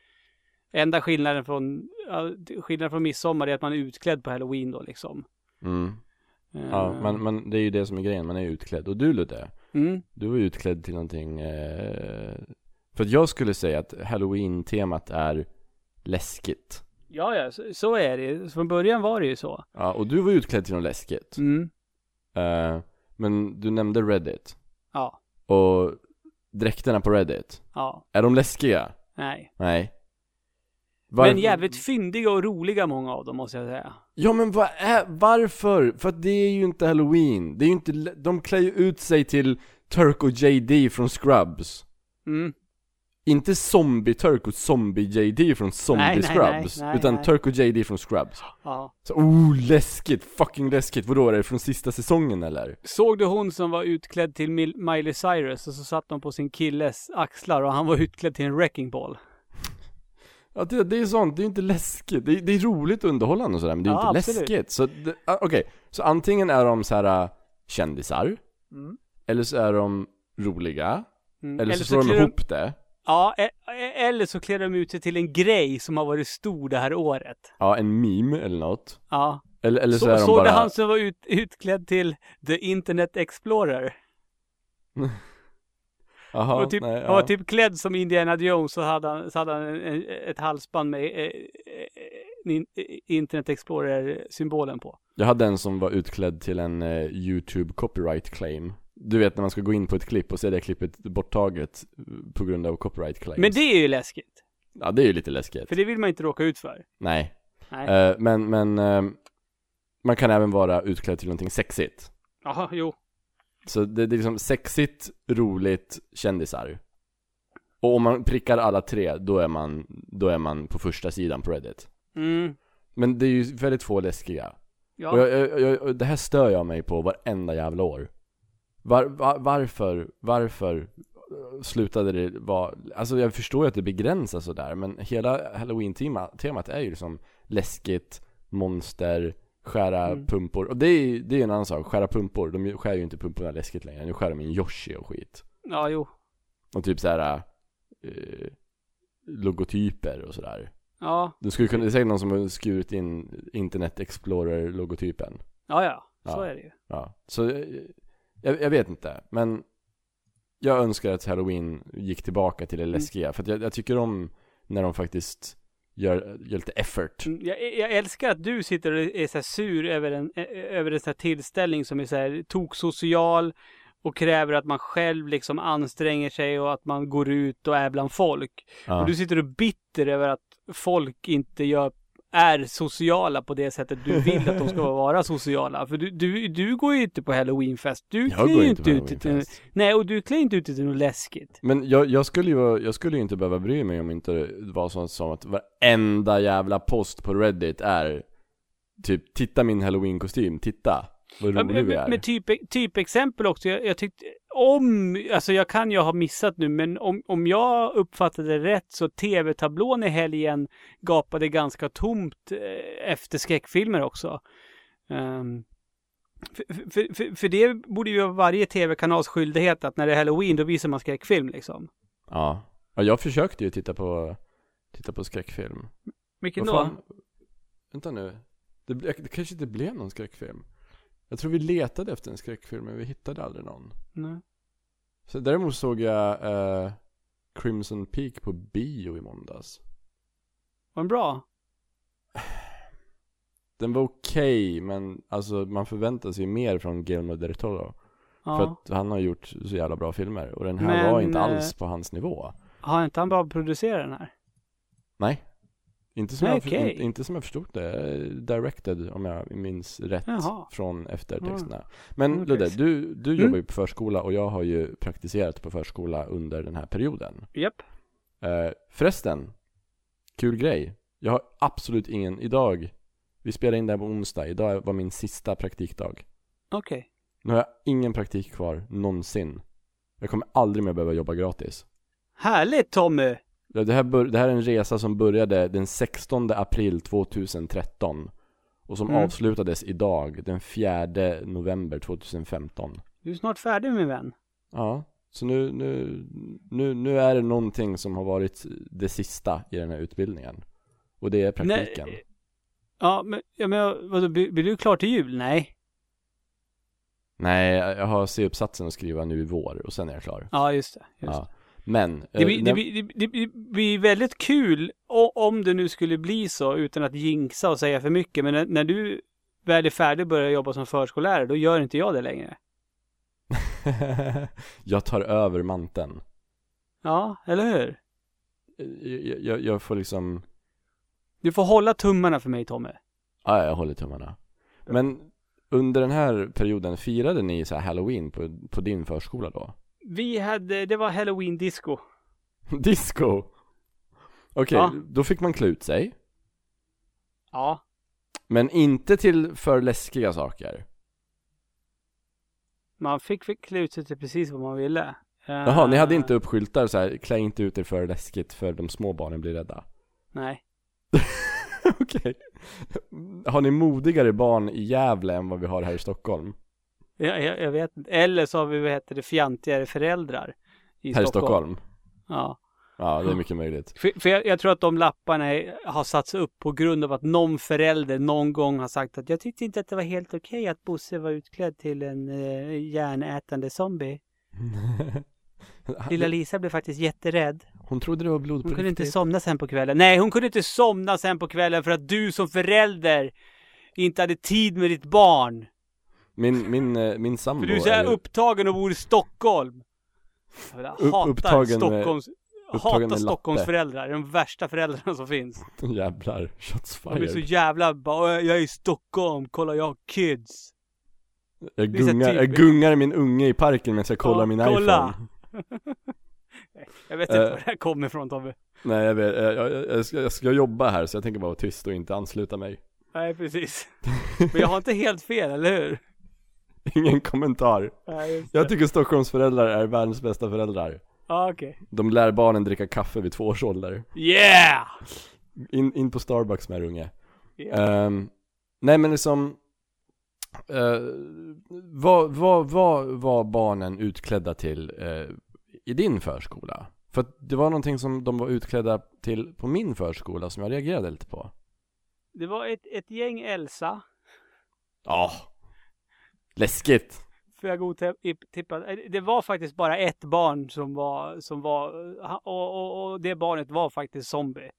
Speaker 2: Enda skillnaden från, skillnaden från midsommar är att man är utklädd på Halloween då liksom.
Speaker 3: Mm.
Speaker 2: Eh,
Speaker 3: Ja, men, men det är ju det som är grejen, man är utklädd. Och du Ludde,
Speaker 2: Mm.
Speaker 3: du var utklädd till någonting eh... För att jag skulle säga att halloween-temat är läskigt.
Speaker 2: Ja, ja, så, så är det. Från början var det ju så.
Speaker 3: Ja, och du var utklädd till något läskigt.
Speaker 2: Mm.
Speaker 3: Eh, men du nämnde Reddit.
Speaker 2: Ja,
Speaker 3: Och dräkterna på Reddit,
Speaker 2: ja,
Speaker 3: är de läskiga?
Speaker 2: nej.
Speaker 3: Nej. Var-
Speaker 2: Men jävligt fyndiga och roliga många av dem måste jag säga.
Speaker 3: Ja men vad är, varför? För att det är ju inte halloween, det är ju inte, de klär ju ut sig till Turk och JD från Scrubs
Speaker 2: Mm.
Speaker 3: Inte Zombie Turk och Zombie JD från Zombie
Speaker 2: Nej,
Speaker 3: Scrubs
Speaker 2: nej, nej,
Speaker 3: Utan. Turk och JD från Scrubs
Speaker 2: Ja.
Speaker 3: Så oh läskigt, fucking läskigt, vadå är det från sista säsongen eller?
Speaker 2: Såg du hon som var utklädd till Mil- Miley Cyrus och så satt hon på sin killes axlar och han var utklädd till en wrecking ball?
Speaker 3: Ja det, det är sånt, det är inte läskigt, det är, det är roligt underhållande och sådär men det är
Speaker 2: Ja,
Speaker 3: inte
Speaker 2: absolut.
Speaker 3: läskigt Så, det- ah, okej, så antingen är de så här äh, kändisar
Speaker 2: Mm.
Speaker 3: Eller så är de roliga
Speaker 2: Mm.
Speaker 3: Eller, så slår de
Speaker 2: klär
Speaker 3: ihop det
Speaker 2: Ja, e- e- eller så klär de ut sig till en grej som har varit stor det här året.
Speaker 3: Ja, en meme eller något
Speaker 2: Ja.
Speaker 3: Eller, eller så,
Speaker 2: Så,
Speaker 3: är de
Speaker 2: såg
Speaker 3: bara
Speaker 2: du han som var ut, utklädd till The Internet Explorer?
Speaker 3: Jaha,
Speaker 2: och typ,
Speaker 3: nej,
Speaker 2: Han var
Speaker 3: ja.
Speaker 2: typ klädd som Indiana Jones så hade han, så hade han en, ett halsband med eh, eh, eh, Internet Explorer-symbolen på.
Speaker 3: Jag hade en som var utklädd till en eh, YouTube copyright claim Du vet när man ska gå in på ett klipp och se det klippet borttaget på grund av copyright claims
Speaker 2: Men det är ju läskigt.
Speaker 3: Ja det är ju lite läskigt
Speaker 2: För det vill man inte råka ut för.
Speaker 3: Nej,
Speaker 2: Nej.
Speaker 3: Eh, men, men eh, Man kan även vara utklädd till någonting sexigt
Speaker 2: Jaha, jo.
Speaker 3: Så det, det är liksom sexigt, roligt, kändisar Och om man prickar alla tre, då är man, då är man på första sidan på Reddit
Speaker 2: Mm.
Speaker 3: Men det är ju väldigt få läskiga
Speaker 2: Ja.
Speaker 3: Och jag, jag, jag, det här stör jag mig på varenda jävla år var, var, Varför, varför slutade det vara, alltså jag förstår ju att det begränsas sådär Men hela halloween-temat är ju liksom läskigt, monster, skära
Speaker 2: Mm.
Speaker 3: pumpor Och det är, det är en annan sak, skära pumpor, de skär ju inte pumporna läskigt längre Nu skär de in Yoshi och skit
Speaker 2: ja, jo.
Speaker 3: Och typ såhär eh, Logotyper och sådär
Speaker 2: Ja.
Speaker 3: Du skulle kunna, det är säkert någon som har skurit in Internet Explorer-logotypen
Speaker 2: Ja, ja. Så
Speaker 3: Ja.
Speaker 2: är det ju.
Speaker 3: Ja, så eh, jag, jag vet inte, men jag önskar att Halloween gick tillbaka till det
Speaker 2: Mm.
Speaker 3: läskiga, för att jag, jag tycker om när de faktiskt gör, gör lite effort.
Speaker 2: Mm, Jag, jag älskar att du sitter och är så här sur över en, över en sån här tillställning som är så här toksocial och kräver att man själv liksom anstränger sig och att man går ut och är bland folk.
Speaker 3: Ja.
Speaker 2: Och du sitter och bitter över att folk inte gör, är sociala på det sättet du vill att de ska vara sociala. För du, du, du går ju inte på halloweenfest. Du klär ju
Speaker 3: inte
Speaker 2: ut till. Nej, och du klär inte ut till något läskigt.
Speaker 3: Men jag, jag skulle ju, jag skulle ju inte behöva bry mig om inte det var sånt som att varenda jävla post på Reddit är Typ, titta min halloween-kostym, titta! Vad
Speaker 2: Ja,
Speaker 3: rolig
Speaker 2: men,
Speaker 3: vi är.
Speaker 2: men, men typ, typexempel också. Jag, jag tyckte om, alltså jag kan ju ha missat nu, men om, om jag uppfattade rätt så tv-tablån i helgen gapade ganska tomt eh, efter skräckfilmer också. Ehm, för, för, för, för det borde ju vara varje tv-kanals skyldighet att när det är halloween då visar man skräckfilm liksom.
Speaker 3: Ja. ja, jag försökte ju titta på, titta på skräckfilm
Speaker 2: Vilken då?
Speaker 3: Vänta nu. Det, det kanske inte blev någon skräckfilm. Jag tror vi letade efter en skräckfilm men vi hittade aldrig någon.
Speaker 2: Nej.
Speaker 3: Så däremot såg jag eh, Crimson Peak på bio i måndags.
Speaker 2: Var den bra?
Speaker 3: Den var okej men alltså man förväntar sig mer från Guillermo del Toro. För
Speaker 2: Ja.
Speaker 3: att han har gjort så jävla bra filmer. Och den här
Speaker 2: Men,
Speaker 3: var inte
Speaker 2: eh,
Speaker 3: alls på hans nivå.
Speaker 2: Har inte han bara producerat den här?
Speaker 3: Nej. Inte som,
Speaker 2: Nej,
Speaker 3: jag,
Speaker 2: okej.
Speaker 3: in, inte som jag förstod det. Directed om jag minns rätt
Speaker 2: Jaha.
Speaker 3: från eftertexterna.
Speaker 2: Mm.
Speaker 3: Men
Speaker 2: Okej.
Speaker 3: Ludde, du, du
Speaker 2: Mm.
Speaker 3: jobbar ju på förskola och jag har ju praktiserat på förskola under den här perioden.
Speaker 2: Japp.
Speaker 3: Eh, förresten, kul grej. Jag har absolut ingen, idag, vi spelar in det här på onsdag, idag var min sista praktikdag.
Speaker 2: Okej.
Speaker 3: Nu har jag ingen praktik kvar, någonsin. Jag kommer aldrig mer behöva jobba gratis.
Speaker 2: Härligt Tommy!
Speaker 3: Det här, bör, det här är en resa som började den 16 april 2013 och som
Speaker 2: Mm.
Speaker 3: avslutades idag, den 4 november 2015.
Speaker 2: Du är snart färdig min vän.
Speaker 3: Ja, så nu, nu, nu, nu är det någonting som har varit det sista i den här utbildningen. Och det är praktiken.
Speaker 2: Nej. Ja, men, ja, men vadå, blir, blir du klar till jul? Nej.
Speaker 3: Nej, jag har C-uppsatsen att skriva nu i vår och sen är jag klar.
Speaker 2: Ja, just det. Just
Speaker 3: Ja. Men,
Speaker 2: Det,
Speaker 3: eh,
Speaker 2: blir, det, blir, det, blir väldigt kul om det nu skulle bli så utan att jinxa och säga för mycket. Men när, när du väl är färdig och börjar jobba som förskollärare, då gör inte jag det längre.
Speaker 3: jag tar över manteln.
Speaker 2: Ja, eller hur?
Speaker 3: Jag, jag, jag får liksom,
Speaker 2: Du får hålla tummarna för mig Tommy.
Speaker 3: ja jag håller tummarna. Men under den här perioden, firade ni så här halloween på, på din förskola då?
Speaker 2: Vi hade, det var halloween disco.
Speaker 3: Disco! Okej,
Speaker 2: Ja.
Speaker 3: då fick man klä ut sig.
Speaker 2: Ja.
Speaker 3: Men inte till för läskiga saker.
Speaker 2: Man fick, klä ut sig till precis vad man ville.
Speaker 3: Jaha, ni hade
Speaker 2: Eh,
Speaker 3: inte upp skyltar så här, klä inte ut er för läskigt för de små barnen blir rädda?
Speaker 2: Nej.
Speaker 3: Okej. Har ni modigare barn i Gävle än vad vi har här i Stockholm?
Speaker 2: Jag, jag, jag vet inte. Eller så har vi, vad heter det, fjantigare föräldrar. I
Speaker 3: här i Stockholm?
Speaker 2: Ja.
Speaker 3: Ja, det är mycket möjligt.
Speaker 2: För, för jag, jag tror att de lapparna är, har satts upp på grund av att någon förälder någon gång har sagt att jag tyckte inte att det var helt okej att Bosse var utklädd till en eh, järnätande zombie. Lilla Lisa blev faktiskt jätterädd.
Speaker 3: Hon trodde det var blod
Speaker 2: Hon kunde inte somna sen på kvällen. Nej, hon kunde inte somna sen på kvällen för att du som förälder inte hade tid med ditt barn.
Speaker 3: Min, min, eh, min sambo
Speaker 2: För du är så här
Speaker 3: ju
Speaker 2: upptagen och bor i Stockholm. Jag hatar
Speaker 3: upptagen med-
Speaker 2: Stockholms...
Speaker 3: upptagen
Speaker 2: hatar
Speaker 3: med
Speaker 2: Stockholms föräldrar. De värsta föräldrarna som finns.
Speaker 3: Jävlar, shots
Speaker 2: De är så
Speaker 3: fired.
Speaker 2: jävla bara, jag är i Stockholm, kolla jag har kids.
Speaker 3: Jag
Speaker 2: är
Speaker 3: gungar, jag gungar min unge i parken medan jag kollar
Speaker 2: Ja,
Speaker 3: min
Speaker 2: kolla.
Speaker 3: iPhone.
Speaker 2: Jag vet inte
Speaker 3: Eh.
Speaker 2: var det här kommer ifrån Tobbe.
Speaker 3: Nej jag vet, jag, jag, jag, ska, jag ska jobba här så jag tänker bara vara tyst och inte ansluta mig.
Speaker 2: Nej precis. Men jag har inte helt fel, eller hur?
Speaker 3: Ingen kommentar.
Speaker 2: Just
Speaker 3: Jag tycker Stockholms föräldrar är världens bästa föräldrar.
Speaker 2: Ja, okej.
Speaker 3: De lär barnen dricka kaffe vid två års ålder.
Speaker 2: Yeah!
Speaker 3: In, in på Starbucks med unge.
Speaker 2: Yeah.
Speaker 3: Ehm, nej men liksom uh, vad, vad, vad var barnen utklädda till eh, i din förskola? För att det var någonting som de var utklädda till på min förskola som jag reagerade lite på.
Speaker 2: Det var ett, ett gäng Elsa.
Speaker 3: Ja. Läskigt.
Speaker 2: För jag godtippa. Det var faktiskt bara ett barn som var, som var, och, och, och det barnet var faktiskt zombie.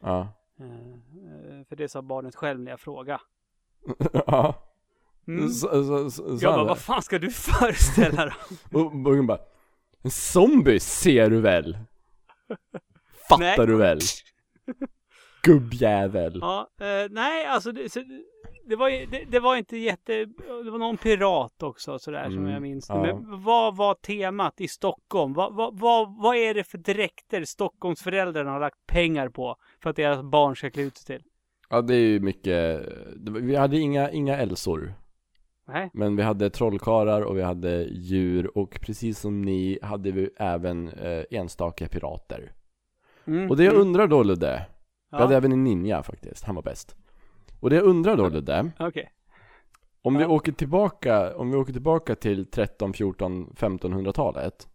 Speaker 3: Ja.
Speaker 2: Eh, eh, För det sa barnet själv när jag frågade.
Speaker 3: ja.
Speaker 2: Mm.
Speaker 3: Så, så, så,
Speaker 2: Jag bara, vad fan ska du föreställa dig?
Speaker 3: Och ungen bara En zombie ser du väl? Fattar du väl? Gubbjävel.
Speaker 2: Ja, eh, nej alltså det, det, var, ju- det, det var inte jätte, det var någon pirat också sådär som
Speaker 3: Mm,
Speaker 2: jag minns det.
Speaker 3: ja.
Speaker 2: Men vad var temat i Stockholm? Vad, vad, vad, vad är det för dräkter Stockholmsföräldrarna har lagt pengar på för att deras barn ska klä ut sig till?
Speaker 3: Ja det är ju mycket, vi hade inga, inga Elsor
Speaker 2: Nej.
Speaker 3: Men vi hade trollkarlar och vi hade djur och precis som ni hade vi även eh, enstaka pirater
Speaker 2: Mm.
Speaker 3: Och det jag
Speaker 2: mm.
Speaker 3: undrar då Ludde, vi hade även en ninja faktiskt, han var bäst Och det jag undrar då Ludde,
Speaker 2: okej.
Speaker 3: om vi åker tillbaka, om vi åker tillbaka till 13, 14, 1500-talet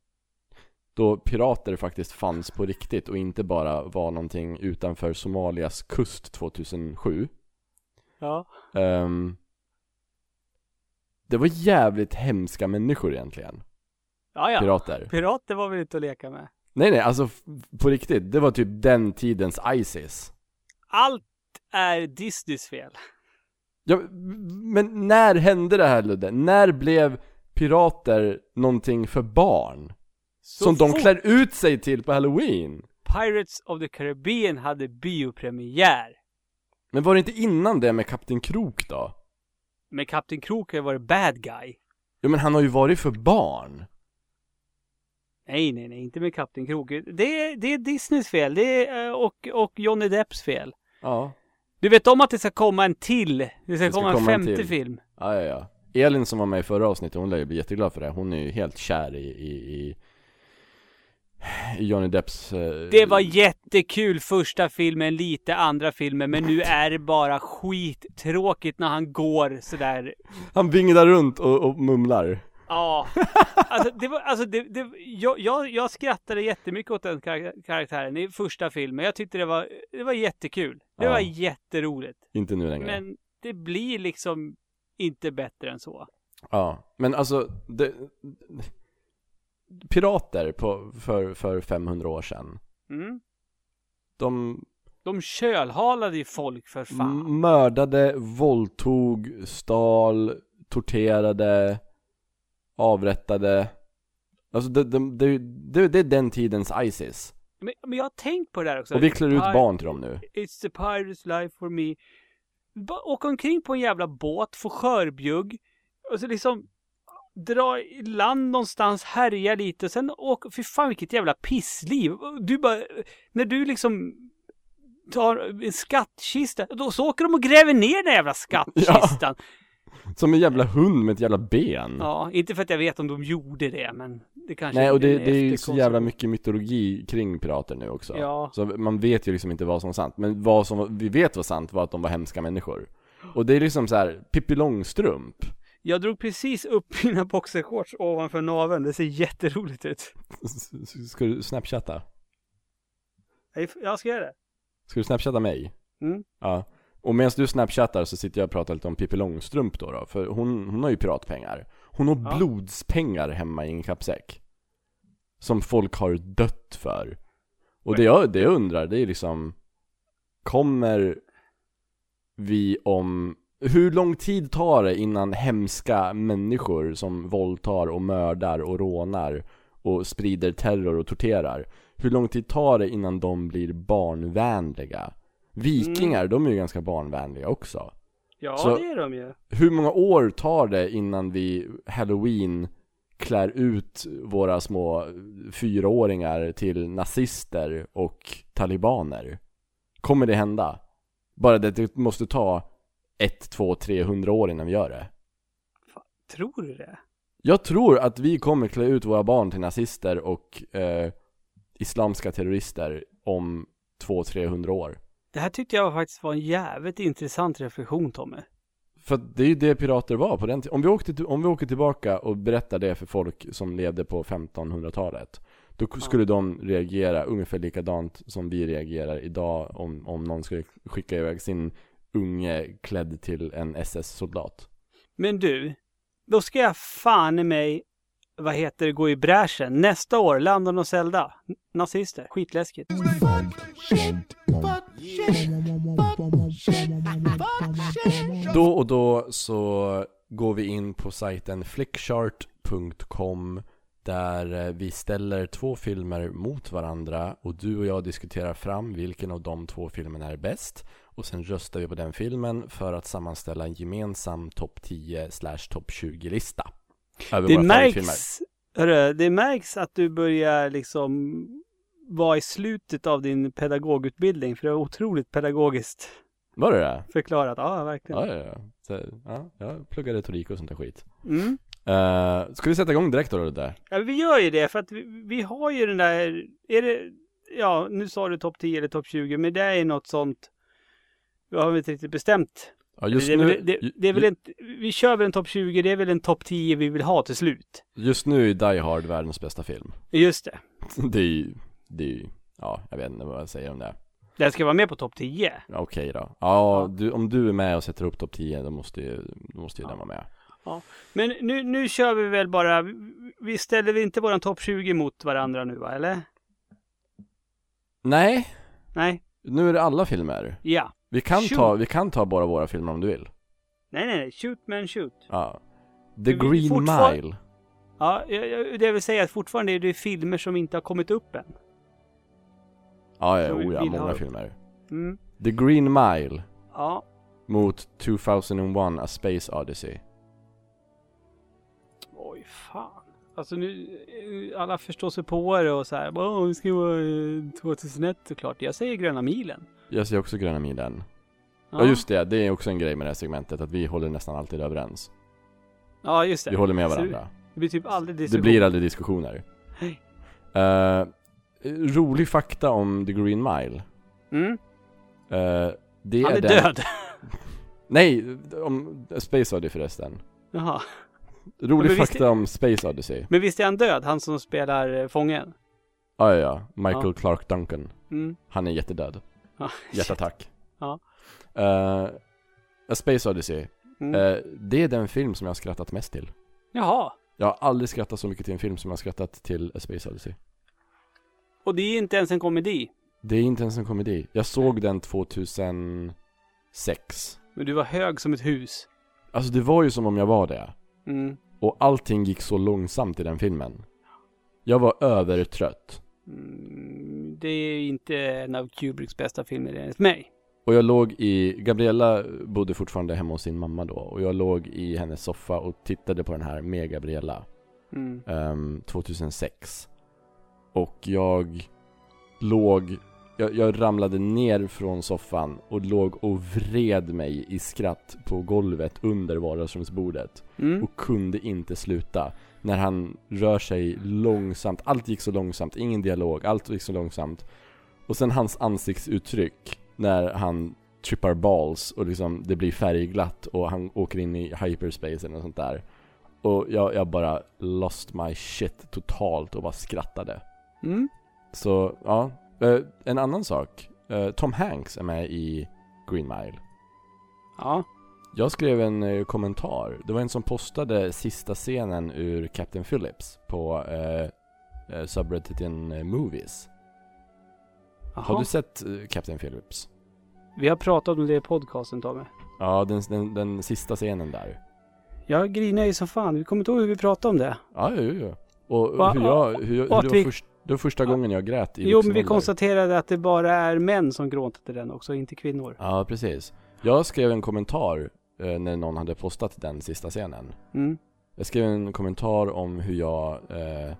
Speaker 3: Då pirater faktiskt fanns på riktigt och inte bara var någonting utanför Somalias kust 2007
Speaker 2: Ja.
Speaker 3: Ehm, Det var jävligt hemska människor egentligen,
Speaker 2: Ja, ja.
Speaker 3: pirater
Speaker 2: Pirater var väl inte att leka med.
Speaker 3: Nej nej, alltså på riktigt, det var typ den tidens ISIS
Speaker 2: Allt är Disneys fel.
Speaker 3: ja, Men när hände det här Ludde? När blev pirater någonting för barn?
Speaker 2: Så
Speaker 3: som de klär ut sig till på halloween?
Speaker 2: Pirates of the Caribbean hade biopremiär.
Speaker 3: Men var det inte innan det med Kapten Krok då?
Speaker 2: Men Kapten Krok har varit bad guy.
Speaker 3: Ja men han har ju varit för barn
Speaker 2: Nej, nej, nej, inte med Kapten Krok. Det är, det är Disneys fel. Det är, eh, och, och Johnny Depps fel.
Speaker 3: Ja
Speaker 2: Du vet om att det ska komma en till? Det ska,
Speaker 3: Det ska
Speaker 2: komma en
Speaker 3: komma en
Speaker 2: femte
Speaker 3: till.
Speaker 2: film.
Speaker 3: Ja ja ja Elin som var med i förra avsnittet, hon lär ju bli jätteglad för det. Hon är ju helt kär i, i, i, Johnny Depps... eh,
Speaker 2: Det var jättekul första filmen, lite andra filmer, men nu är det bara skittråkigt när han går sådär.
Speaker 3: Han vinglar runt och, och mumlar.
Speaker 2: Ja, alltså det var, alltså det, det, jag, jag, jag skrattade jättemycket åt den kar- karaktären i första filmen. Jag tyckte det var, det var jättekul. Det
Speaker 3: Ja.
Speaker 2: var jätteroligt.
Speaker 3: Inte nu längre.
Speaker 2: Men det blir liksom inte bättre än så.
Speaker 3: Ja, men alltså det, Pirater på, för, för 500 år sedan
Speaker 2: Mm.
Speaker 3: De
Speaker 2: De kölhalade ju folk för fan.
Speaker 3: mördade, våldtog, stal, torterade Avrättade Alltså det, det, det, det, är den tidens ISIS
Speaker 2: Men, men jag har tänkt på det där också.
Speaker 3: Och vi klär ut barn till dem nu
Speaker 2: It's the pirate's life for me. Bara åka omkring på en jävla båt, få skörbjugg. Och så liksom dra i land någonstans, härja lite och sen åka. Fy fan vilket jävla pissliv. Du bara, när du liksom tar en skattkista, då så åker de och gräver ner den jävla skattkistan.
Speaker 3: Som en jävla hund med ett jävla ben
Speaker 2: Ja, inte för att jag vet om de gjorde det, men det kanske
Speaker 3: Nej och det,
Speaker 2: är
Speaker 3: det är ju så jävla mycket mytologi kring pirater nu också
Speaker 2: Ja.
Speaker 3: Så man vet ju liksom inte vad som är sant Men vad som vi vet var sant var att de var hemska människor Och det är liksom så här Pippi Långstrump
Speaker 2: Jag drog precis upp mina boxershorts ovanför naveln. Det ser jätteroligt ut.
Speaker 3: Ska du snapchatta?
Speaker 2: Jag ska göra det.
Speaker 3: Ska du snapchatta mig?
Speaker 2: Mm.
Speaker 3: Ja Och medan du snapchattar så sitter jag och pratar lite om Pippi Långstrump då, då. För hon, hon har ju piratpengar. Hon har
Speaker 2: Ja.
Speaker 3: blodspengar hemma i en kappsäck. Som folk har dött för. Och det jag, det jag undrar, det är liksom Kommer vi om hur lång tid tar det innan hemska människor som våldtar och mördar och rånar och sprider terror och torterar? Hur lång tid tar det innan de blir barnvänliga? Vikingar, de är ju ganska barnvänliga också
Speaker 2: Ja,
Speaker 3: Så-
Speaker 2: det är de ju.
Speaker 3: Hur många år tar det innan vi halloween klär ut våra små fyraåringar till nazister och talibaner? Kommer det hända? Bara det att det måste ta ett, två, 300 år innan vi gör det.
Speaker 2: Tror du det?
Speaker 3: Jag tror att vi kommer klä ut våra barn till nazister och eh, islamska terrorister om 200-300 år.
Speaker 2: Det här tyckte jag faktiskt var en jävligt intressant reflektion, Tommy.
Speaker 3: För det är ju det pirater var på den tiden. Om vi, åkte, om vi åker tillbaka och berättar det för folk som levde på 1500-talet Då skulle de reagera ungefär likadant som vi reagerar idag om, om någon skulle skicka iväg sin unge klädd till en SS-soldat
Speaker 2: Men du, då ska jag fan i mig, vad heter det, gå i bräschen. Nästa år, Landon och Zelda. Nazister. Skitläskigt.
Speaker 3: Då och då så går vi in på sajten flickchart.com där eh, vi ställer två filmer mot varandra och du och jag diskuterar fram vilken av de två filmerna är bäst och sen röstar vi på den filmen för att sammanställa en gemensam topp 10 slash topp 20 lista
Speaker 2: det märks, hörru, det märks att du börjar liksom vara i slutet av din pedagogutbildning. För det var otroligt pedagogiskt
Speaker 3: Var det det?
Speaker 2: förklarat. Ja, verkligen.
Speaker 3: Ja, ja, ja. Så, ja. Jag pluggar retorik och sånt där skit.
Speaker 2: Mm.
Speaker 3: Uh, ska vi sätta igång direkt då det där?
Speaker 2: Ja, vi gör ju det för att vi, vi har ju den där, är det, ja nu sa du topp 10 eller topp 20, men det är något sånt, vi har inte riktigt bestämt.
Speaker 3: Ja, just
Speaker 2: det, är
Speaker 3: nu,
Speaker 2: väl, det, det är väl inte, vi kör väl en topp 20, det är väl en topp 10 vi vill ha till slut.
Speaker 3: just nu är Die Hard världens bästa film.
Speaker 2: Just det.
Speaker 3: Det är ju, det är ju, ja, jag vet inte vad jag säger om det.
Speaker 2: Den ska vara med på topp 10.
Speaker 3: Ja, Okej då. Ja,
Speaker 2: Ja.
Speaker 3: Du, om du är med och sätter upp topp 10, då måste ju, då måste ju
Speaker 2: Ja.
Speaker 3: den vara med.
Speaker 2: Men nu, nu kör vi väl bara, vi ställer vi inte våran topp 20 mot varandra nu va, eller?
Speaker 3: Nej,
Speaker 2: Nej?
Speaker 3: nu är det alla filmer.
Speaker 2: Ja.
Speaker 3: Vi kan
Speaker 2: Shoot.
Speaker 3: ta, vi kan ta bara våra filmer om du vill.
Speaker 2: Nej, nej, nej. Shoot man shoot.
Speaker 3: Ja. The
Speaker 2: vi-
Speaker 3: Green
Speaker 2: fortfar-
Speaker 3: Mile.
Speaker 2: Ja, det vill säga att fortfarande är det filmer som inte har kommit upp än.
Speaker 3: Ja, ja,
Speaker 2: vi
Speaker 3: oh, ja många filmer.
Speaker 2: Mm.
Speaker 3: The Green Mile
Speaker 2: Ja.
Speaker 3: mot 2001 A Space Odyssey.
Speaker 2: Oj, fan. Alltså nu, eh, alla förstår sig på det och så här. Åh, det ska vara eh, 2001 såklart. Jag säger Gröna milen.
Speaker 3: Jag ser också Gröna Milen. Ja. just det, det är också en grej med det här segmentet, att vi håller nästan alltid överens.
Speaker 2: Ja, just det.
Speaker 3: Vi håller med varandra.
Speaker 2: Det blir typ aldrig
Speaker 3: Det
Speaker 2: diskussion.
Speaker 3: blir aldrig diskussioner.
Speaker 2: Nej.
Speaker 3: Eh, rolig fakta om The Green Mile.
Speaker 2: Mm.
Speaker 3: Eh, det
Speaker 2: Han är
Speaker 3: den...
Speaker 2: död.
Speaker 3: Nej, om Space Odyssey förresten.
Speaker 2: Jaha.
Speaker 3: Rolig
Speaker 2: Men
Speaker 3: fakta om Space Odyssey.
Speaker 2: Men visst är han död, han som spelar eh, fången?
Speaker 3: Ja, ja, ja. Michael
Speaker 2: Ja.
Speaker 3: Clark Duncan.
Speaker 2: Mm.
Speaker 3: Han är jättedöd. Hjärtattack.
Speaker 2: Ja.
Speaker 3: Eh, A Space Odyssey.
Speaker 2: Mm.
Speaker 3: Eh, det är den film som jag har skrattat mest till.
Speaker 2: Jaha.
Speaker 3: Jag har aldrig skrattat så mycket till en film som jag har skrattat till A Space Odyssey.
Speaker 2: Och det är inte ens en komedi.
Speaker 3: Det är inte ens en komedi. Jag såg den 2006.
Speaker 2: Men du var hög som ett hus.
Speaker 3: Alltså det var ju som om jag var det.
Speaker 2: Mm.
Speaker 3: Och allting gick så långsamt i den filmen. Jag var övertrött.
Speaker 2: Mm, det är inte en av Kubricks bästa filmer enligt mig.
Speaker 3: Och jag låg i, Gabriella bodde fortfarande hemma hos sin mamma då. Och jag låg i hennes soffa och tittade på den här med Gabriella.
Speaker 2: Mm.
Speaker 3: ehm, 2006. Och jag låg, jag, jag ramlade ner från soffan och låg och vred mig i skratt på golvet under vardagsrumsbordet.
Speaker 2: Mm.
Speaker 3: Och kunde inte sluta. När han rör sig långsamt, allt gick så långsamt, ingen dialog, allt gick så långsamt. Och sen hans ansiktsuttryck när han trippar balls och liksom det blir färgglatt och han åker in i hyperspace eller något sånt där. Och jag, jag bara lost my shit totalt och bara skrattade.
Speaker 2: Mm.
Speaker 3: Så, ja. Eh, en annan sak. Eh, Tom Hanks är med i Green Mile.
Speaker 2: Ja.
Speaker 3: Jag skrev en eh, kommentar. Det var en som postade sista scenen ur Captain Phillips på eh, eh, subredditen eh, Movies.
Speaker 2: Jaha.
Speaker 3: Har du sett eh, Captain Phillips?
Speaker 2: Vi har pratat om det i podcasten Tommy.
Speaker 3: Ja, den, den, den sista scenen där.
Speaker 2: Jag grinar ju som fan. Vi kommer inte ihåg hur vi pratade om det.
Speaker 3: Ja, jo, jo. Och
Speaker 2: Va-
Speaker 3: hur jag, hur, jag-
Speaker 2: att
Speaker 3: det, var
Speaker 2: vi-
Speaker 3: först, det var första gången jag grät i
Speaker 2: Jo, men vi
Speaker 3: ålder.
Speaker 2: konstaterade att det bara är män som gråter till den också, inte kvinnor.
Speaker 3: Ja, precis. Jag skrev en kommentar när någon hade postat den sista scenen.
Speaker 2: Mm.
Speaker 3: Jag skrev en kommentar om hur jag eh,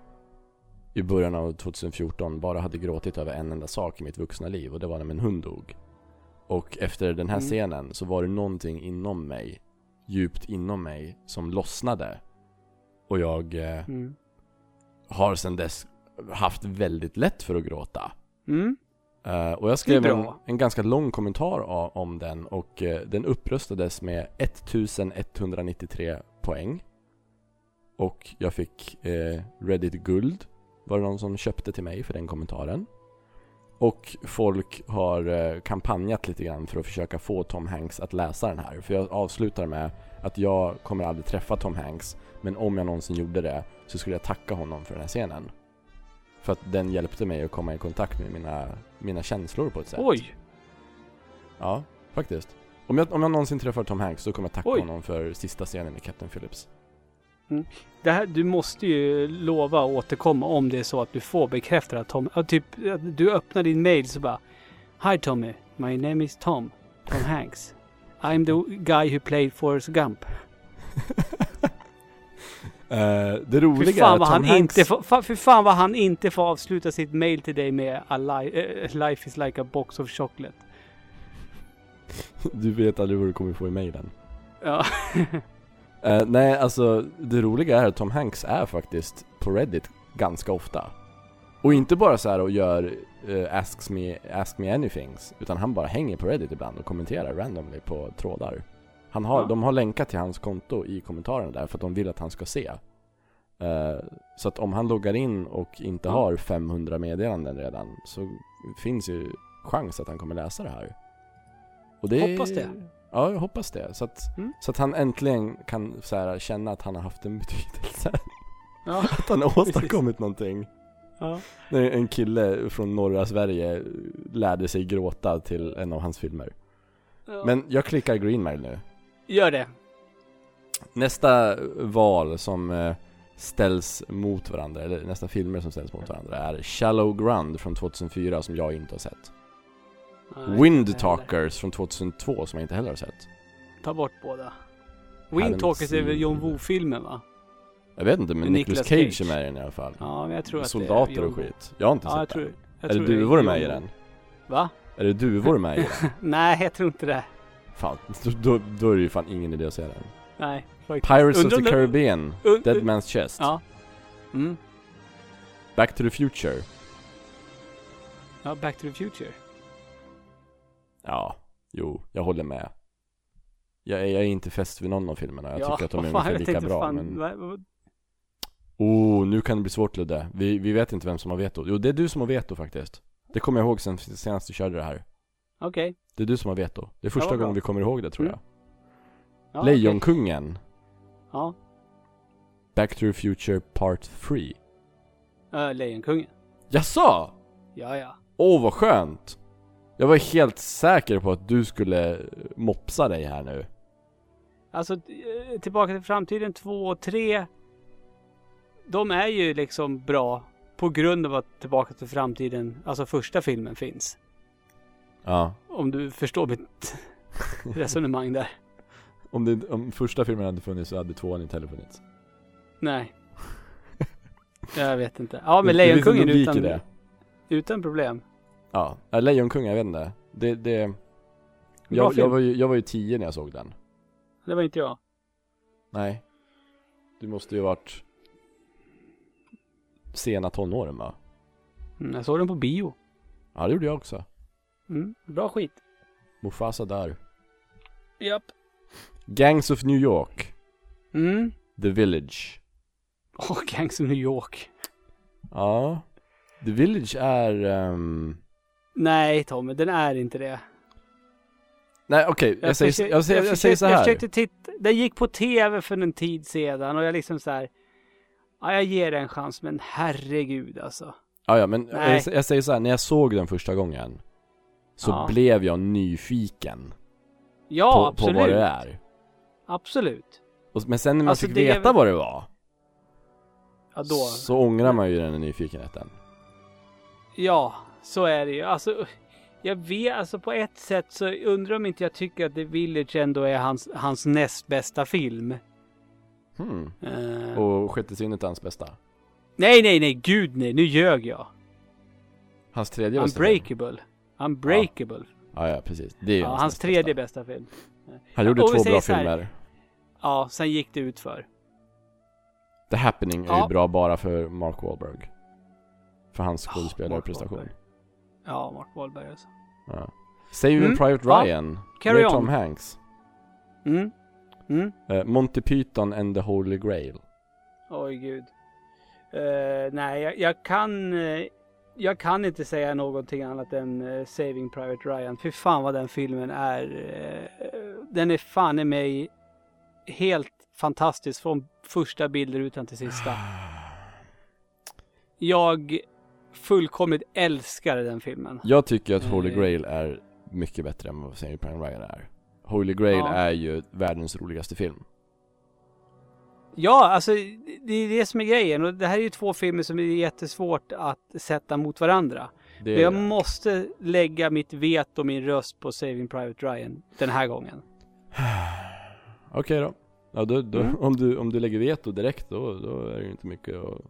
Speaker 3: i början av 2014 bara hade gråtit över en enda sak i mitt vuxna liv och det var när min hund dog. Och efter den här
Speaker 2: Mm.
Speaker 3: scenen så var det någonting inom mig, djupt inom mig, som lossnade. Och jag eh,
Speaker 2: Mm.
Speaker 3: har sedan dess haft väldigt lätt för att gråta.
Speaker 2: Mm.
Speaker 3: Eh, och jag skrev en, en ganska lång kommentar om den och eh, den uppröstades med 1193 poäng. Och jag fick eh, Reddit guld, var det någon som köpte till mig för den kommentaren. Och folk har kampanjat lite grann för att försöka få Tom Hanks att läsa den här. För jag avslutar med att jag kommer aldrig träffa Tom Hanks, men om jag någonsin gjorde det så skulle jag tacka honom för den här scenen. För att den hjälpte mig att komma i kontakt med mina, mina känslor på ett sätt.
Speaker 2: Oj!
Speaker 3: Ja, faktiskt. Om jag, om jag någonsin träffar Tom Hanks så kommer jag tacka
Speaker 2: Oj.
Speaker 3: honom för sista scenen i Captain Phillips.
Speaker 2: Det här, du måste ju lova att återkomma om det är så att du får bekräfta att Tom... Typ, du öppnar din mail så bara Hi Tommy, my name is Tom. Tom Hanks. I'm the guy who played Forrest Gump.
Speaker 3: Eh, det
Speaker 2: Fy
Speaker 3: roliga är
Speaker 2: fan,
Speaker 3: att
Speaker 2: vad
Speaker 3: Tom
Speaker 2: han
Speaker 3: Hanks...
Speaker 2: inte får, fy fan vad han inte får avsluta sitt mail till dig med a li, eh, Life is like a box of chocolate.
Speaker 3: Du vet aldrig vad du kommer få i mejlen.
Speaker 2: Ja.
Speaker 3: Eh, nej, alltså det roliga är att Tom Hanks är faktiskt på Reddit ganska ofta. Och inte bara så här och gör eh, asks me, ask me anythings, utan han bara hänger på Reddit ibland och kommenterar randomly på trådar. Han har,
Speaker 2: Ja.
Speaker 3: De har länkat till hans konto i kommentarerna där för att de vill att han ska se. Eh, så att om han loggar in och inte
Speaker 2: Ja.
Speaker 3: har 500 meddelanden redan så finns ju chans att han kommer läsa det här. Och det
Speaker 2: Hoppas det.
Speaker 3: Ja, jag hoppas det. Så att,
Speaker 2: Mm.
Speaker 3: så att han äntligen kan så här, känna att han har haft en betydelse.
Speaker 2: Ja.
Speaker 3: Att han har åstadkommit någonting.
Speaker 2: ja.
Speaker 3: När en kille från norra Sverige lärde sig gråta till en av hans filmer.
Speaker 2: ja.
Speaker 3: Men jag klickar Green Mile nu.
Speaker 2: Gör det.
Speaker 3: Nästa val som eh, ställs mot varandra, eller nästa filmer som ställs mot varandra är Shallow Ground från 2004 som jag inte har sett.
Speaker 2: Nej,
Speaker 3: Wind
Speaker 2: inte
Speaker 3: Talkers från 2002 som jag inte heller har sett.
Speaker 2: Ta bort båda.
Speaker 3: Haven't
Speaker 2: Wind Talkers är väl John Woo-filmen va?
Speaker 3: Jag vet inte, men Nicolas Cage,
Speaker 2: Cage.
Speaker 3: är med i den i alla fall.
Speaker 2: Ja, men jag tror att det är
Speaker 3: och skit. Jag har inte
Speaker 2: Ja, jag
Speaker 3: sett
Speaker 2: tror,
Speaker 3: den.
Speaker 2: jag
Speaker 3: Är det
Speaker 2: tror
Speaker 3: duvor med i den?
Speaker 2: Va?
Speaker 3: Är det duvor med i den?
Speaker 2: Nej, jag tror inte det.
Speaker 3: Fan, då, då, är det ju fan ingen idé att se den.
Speaker 2: Nej, faktiskt.
Speaker 3: Pirates of
Speaker 2: Undrar
Speaker 3: the
Speaker 2: om det-
Speaker 3: Caribbean,
Speaker 2: Und-
Speaker 3: Dead Man's Chest,
Speaker 2: Ja. Mm.
Speaker 3: Back to the Future.
Speaker 2: Ja, Back to the Future.
Speaker 3: Ja, jo, jag håller med. Jag är, jag är inte fäst vid någon av filmerna. Jag
Speaker 2: ja,
Speaker 3: tycker att de är
Speaker 2: fan,
Speaker 3: ungefär
Speaker 2: jag
Speaker 3: lika
Speaker 2: tänkte
Speaker 3: bra.
Speaker 2: fan,
Speaker 3: men...
Speaker 2: vad- vad-
Speaker 3: Oh, nu kan det bli svårt Ludde. Vi, vi vet inte vem som har veto. Jo, det är du som har veto faktiskt. Det kommer jag ihåg sen senast du körde det här.
Speaker 2: Okej.
Speaker 3: Det är du som har veto. Det är första
Speaker 2: bra.
Speaker 3: gången vi kommer ihåg det tror jag.
Speaker 2: Mm. Ja.
Speaker 3: Lejonkungen.
Speaker 2: Ja,
Speaker 3: Back to the Future Part 3.
Speaker 2: uh, Lejonkungen.
Speaker 3: Jaså?
Speaker 2: Ja, ja.
Speaker 3: Åh vad skönt! Jag var helt säker på att du skulle mopsa dig här nu.
Speaker 2: Alltså, eh, Tillbaka till framtiden 2 och 3. De är ju liksom bra på grund av att Tillbaka till framtiden, alltså första filmen finns.
Speaker 3: Ja.
Speaker 2: Om du förstår mitt resonemang där.
Speaker 3: Om, det, om första filmen hade funnits så hade tvåan inte heller funnits.
Speaker 2: Nej. Jag vet inte. Ja, men
Speaker 3: en
Speaker 2: Lejonkungen utan, utan problem.
Speaker 3: Ja, Lejonkungen, jag vet inte. Det, det... Jag, jag, var ju, jag var ju tio när jag såg den.
Speaker 2: Det var inte jag.
Speaker 3: Nej. Du måste ju varit sena tonåren va?
Speaker 2: Mm, jag såg den på bio.
Speaker 3: Ja det gjorde jag också.
Speaker 2: Mm, bra skit.
Speaker 3: Mufasa där.
Speaker 2: Japp.
Speaker 3: Gangs of New York.
Speaker 2: Mm.
Speaker 3: The Village.
Speaker 2: Åh, Gangs of New York.
Speaker 3: Ja. The Village är... ehm,
Speaker 2: Nej, Tommy, den är inte det.
Speaker 3: Nej okej, jag, säger,
Speaker 2: försökte-
Speaker 3: jag, säger, jag, säger så här.
Speaker 2: Jag försökte titta. Den gick på tv för en tid sedan och jag liksom så här. Ja, jag ger den en chans, men herregud alltså.
Speaker 3: Ja, ja men jag, jag säger så här, när jag såg den första gången. Så
Speaker 2: Ja.
Speaker 3: blev jag nyfiken
Speaker 2: Ja,
Speaker 3: på, på
Speaker 2: absolut.
Speaker 3: vad det är.
Speaker 2: Absolut.
Speaker 3: Och, men sen när man
Speaker 2: Alltså,
Speaker 3: fick
Speaker 2: är
Speaker 3: veta
Speaker 2: väl-
Speaker 3: vad det var.
Speaker 2: Ja, då.
Speaker 3: Så ångrar man ju den nyfikenheten.
Speaker 2: Ja, så är det ju. Alltså, jag vet, alltså på ett sätt så undrar om inte jag tycker att The Village ändå är hans, hans näst bästa film.
Speaker 3: Hmm.
Speaker 2: Eh,
Speaker 3: Och sjätte sinnet är hans bästa.
Speaker 2: Nej, nej, nej, gud nej, nu ljög jag.
Speaker 3: Hans tredje bästa film.
Speaker 2: Unbreakable.
Speaker 3: Ja, ja precis. Det är
Speaker 2: Ja,
Speaker 3: hans,
Speaker 2: hans tredje
Speaker 3: bästa.
Speaker 2: film.
Speaker 3: Han gjorde
Speaker 2: Och
Speaker 3: två bra filmer.
Speaker 2: Ja, sen gick det ut för.
Speaker 3: The Happening är
Speaker 2: Ja.
Speaker 3: ju bra bara för Mark Wahlberg. För hans
Speaker 2: Ja,
Speaker 3: skådespelarprestation.
Speaker 2: Wahlberg. Ja, Mark Wahlberg alltså.
Speaker 3: Ja. Saving
Speaker 2: Mm,
Speaker 3: Private
Speaker 2: ja.
Speaker 3: Ryan.
Speaker 2: Carry
Speaker 3: med
Speaker 2: on.
Speaker 3: Tom Hanks.
Speaker 2: Mm. Mm.
Speaker 3: Eh, Monty Python and the Holy Grail.
Speaker 2: Oj, gud. Eh, nej, jag, jag kan... eh, jag kan inte säga någonting annat än eh, Saving Private Ryan. Fy fan vad den filmen är. eh, den är fan i mig helt fantastisk från första bilder utan till sista. Jag fullkomligt älskar den filmen.
Speaker 3: Jag tycker att Holy
Speaker 2: Eh.
Speaker 3: Grail är mycket bättre än vad Saving Private Ryan är. Holy Grail
Speaker 2: Ja.
Speaker 3: är ju världens roligaste film.
Speaker 2: Ja, alltså det är det som är grejen. Och det här är ju två filmer som är jättesvårt att sätta mot varandra.
Speaker 3: Det är
Speaker 2: jag måste lägga mitt veto och min röst på Saving Private Ryan den här gången.
Speaker 3: Okej då. Ja, då, då
Speaker 2: Mm.
Speaker 3: om, du, om du lägger veto direkt då, då är det ju inte mycket att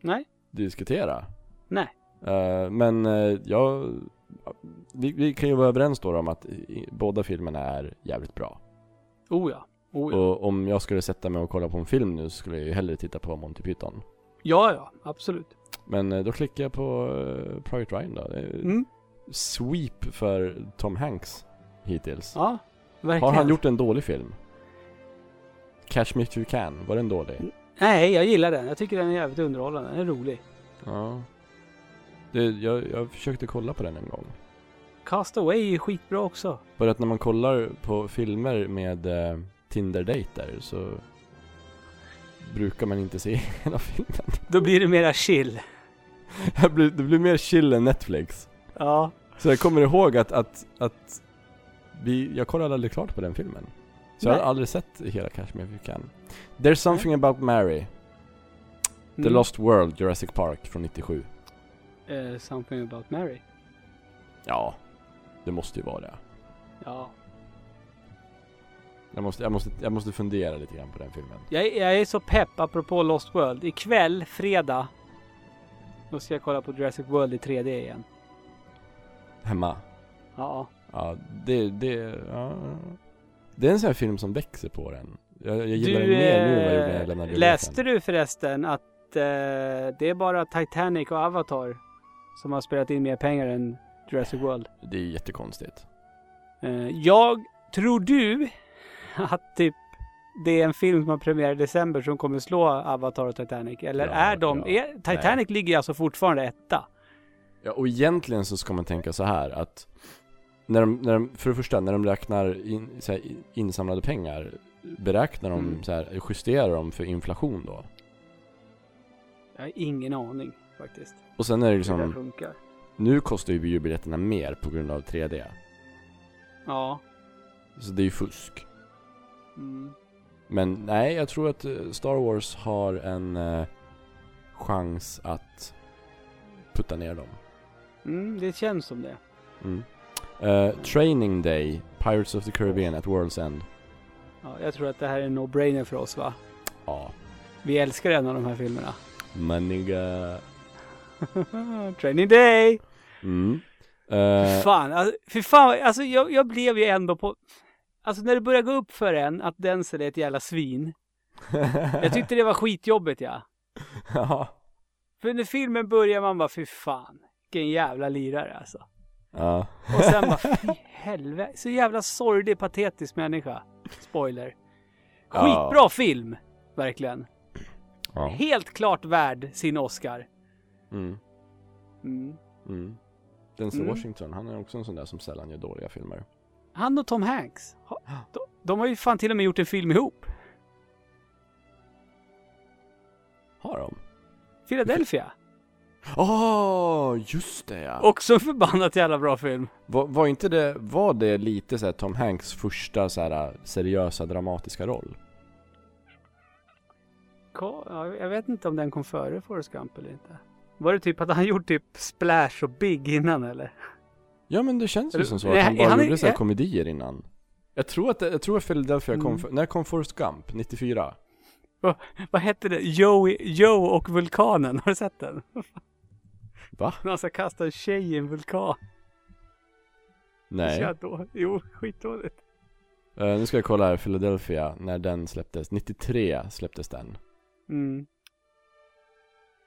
Speaker 2: Nej,
Speaker 3: diskutera.
Speaker 2: nej.
Speaker 3: Eh, men uh, jag, vi, vi kan ju vara överens då om att i, båda filmerna är jävligt bra.
Speaker 2: Oh ja. Oh ja.
Speaker 3: Och om jag skulle sätta mig och kolla på en film nu så skulle jag ju hellre titta på Monty Python.
Speaker 2: Ja, ja, absolut.
Speaker 3: Men eh, då klickar jag på uh, Private Ryan då.
Speaker 2: Mm.
Speaker 3: Sweep för Tom Hanks hittills.
Speaker 2: Ja, verkligen.
Speaker 3: Har han gjort en dålig film? Catch Me If You Can, var den dålig?
Speaker 2: Nej, jag gillar den. Jag tycker den är jävligt underhållande. Den är rolig.
Speaker 3: Ja. Det, jag, jag försökte kolla på den en gång.
Speaker 2: Castaway är skitbra också.
Speaker 3: För att när man kollar på filmer med eh, Tinder-dejter så brukar man inte se hela filmen.
Speaker 2: Då blir det mera chill.
Speaker 3: Det blir, det blir mer chill än Netflix.
Speaker 2: Ja.
Speaker 3: Så jag kommer ihåg att, att, att vi, jag kollade aldrig klart på den filmen. Så jag
Speaker 2: Nej.
Speaker 3: har aldrig sett hela You Can. There's something about Mary, The
Speaker 2: Mm.
Speaker 3: Lost World, Jurassic Park från 97.
Speaker 2: Eh, something about Mary.
Speaker 3: Ja, det måste ju vara det.
Speaker 2: Ja.
Speaker 3: Jag måste, jag måste, jag måste fundera lite grann på den filmen.
Speaker 2: Jag, är- jag är så pepp apropå Lost World. Ikväll, fredag. Då ska jag kolla på Jurassic World i 3D igen.
Speaker 3: Hemma.
Speaker 2: Ja.
Speaker 3: Ja, det, det, ja. Det är en sån här film som växer på den. Jag, jag gillar den mer nu än vad jag gjorde när jag lämnade
Speaker 2: eh, läste
Speaker 3: biografen.
Speaker 2: du förresten att eh, det är bara Titanic och Avatar som har spelat in mer pengar än Jurassic World?
Speaker 3: Det är jättekonstigt.
Speaker 2: Eh, jag, tror du att typ det är en film som har premiär i december som kommer slå Avatar och Titanic? Eller
Speaker 3: Ja,
Speaker 2: är de,
Speaker 3: ja.
Speaker 2: är, Titanic ligger alltså fortfarande etta?
Speaker 3: Ja, och egentligen så ska man tänka så här att när de, när de, för det första, när de räknar in, här, insamlade pengar Beräknar de,
Speaker 2: Mm.
Speaker 3: så här, justerar de för inflation då?
Speaker 2: Jag har ingen aning faktiskt.
Speaker 3: Och sen är det
Speaker 2: Hur det
Speaker 3: liksom,
Speaker 2: funkar.
Speaker 3: nu kostar ju biobiljetterna mer på grund av 3D
Speaker 2: Ja.
Speaker 3: Så det är ju fusk
Speaker 2: Mm.
Speaker 3: Men nej, jag tror att eh, Star Wars har en eh, chans att putta ner dem
Speaker 2: Mm, det känns som det.
Speaker 3: mm. Eh, Training Day, Pirates of the Caribbean at World's End
Speaker 2: Ja, jag tror att det här är en no-brainer för oss va?
Speaker 3: Ja,
Speaker 2: Vi älskar en av de här filmerna.
Speaker 3: maniga
Speaker 2: Training Day!
Speaker 3: mm. Eh,
Speaker 2: fan, alltså, fy fan, alltså jag, jag blev ju ändå på... Alltså när det börjar gå upp för en att Denzel är ett jävla svin. Jag tyckte det var skitjobbigt ja.
Speaker 3: ja.
Speaker 2: För när filmen börjar man bara fy fan, vilken jävla lirare alltså.
Speaker 3: Ja.
Speaker 2: Och sen bara fy helvete, så jävla sorglig, patetisk människa. Spoiler.
Speaker 3: Ja.
Speaker 2: Skitbra film, verkligen.
Speaker 3: ja.
Speaker 2: Helt klart värd sin Oscar.
Speaker 3: Mm.
Speaker 2: Mm.
Speaker 3: Mm. Denzel
Speaker 2: Mm.
Speaker 3: Washington, han är också en sån där som sällan gör dåliga filmer.
Speaker 2: Han och Tom Hanks, ha- de, de har ju fan till och med gjort en film ihop.
Speaker 3: Har de?
Speaker 2: Philadelphia.
Speaker 3: Åh, just det ja!
Speaker 2: Också en förbannat jävla bra film.
Speaker 3: Var, var inte det, var det lite så Tom Hanks första så här seriösa dramatiska roll?
Speaker 2: Jag vet inte om den kom före Forrest Gump eller inte. Var det typ att han gjort typ Splash och Big innan eller?
Speaker 3: Ja men det känns ju som så att han bara
Speaker 2: han
Speaker 3: gjorde så här
Speaker 2: är-
Speaker 3: komedier innan. Jag tror att, jag tror att Philadelphia kom,
Speaker 2: Mm.
Speaker 3: för, när kom Forrest Gump? 94?
Speaker 2: Vad hette det? Joe, Joe och vulkanen, har du sett den?
Speaker 3: Va?
Speaker 2: När han ska kasta en tjej i en vulkan.
Speaker 3: Nej.
Speaker 2: Då, jo, skitdåligt.
Speaker 3: Eh, nu ska jag kolla här, Philadelphia, när den släpptes. 93 släpptes den.
Speaker 2: Mm.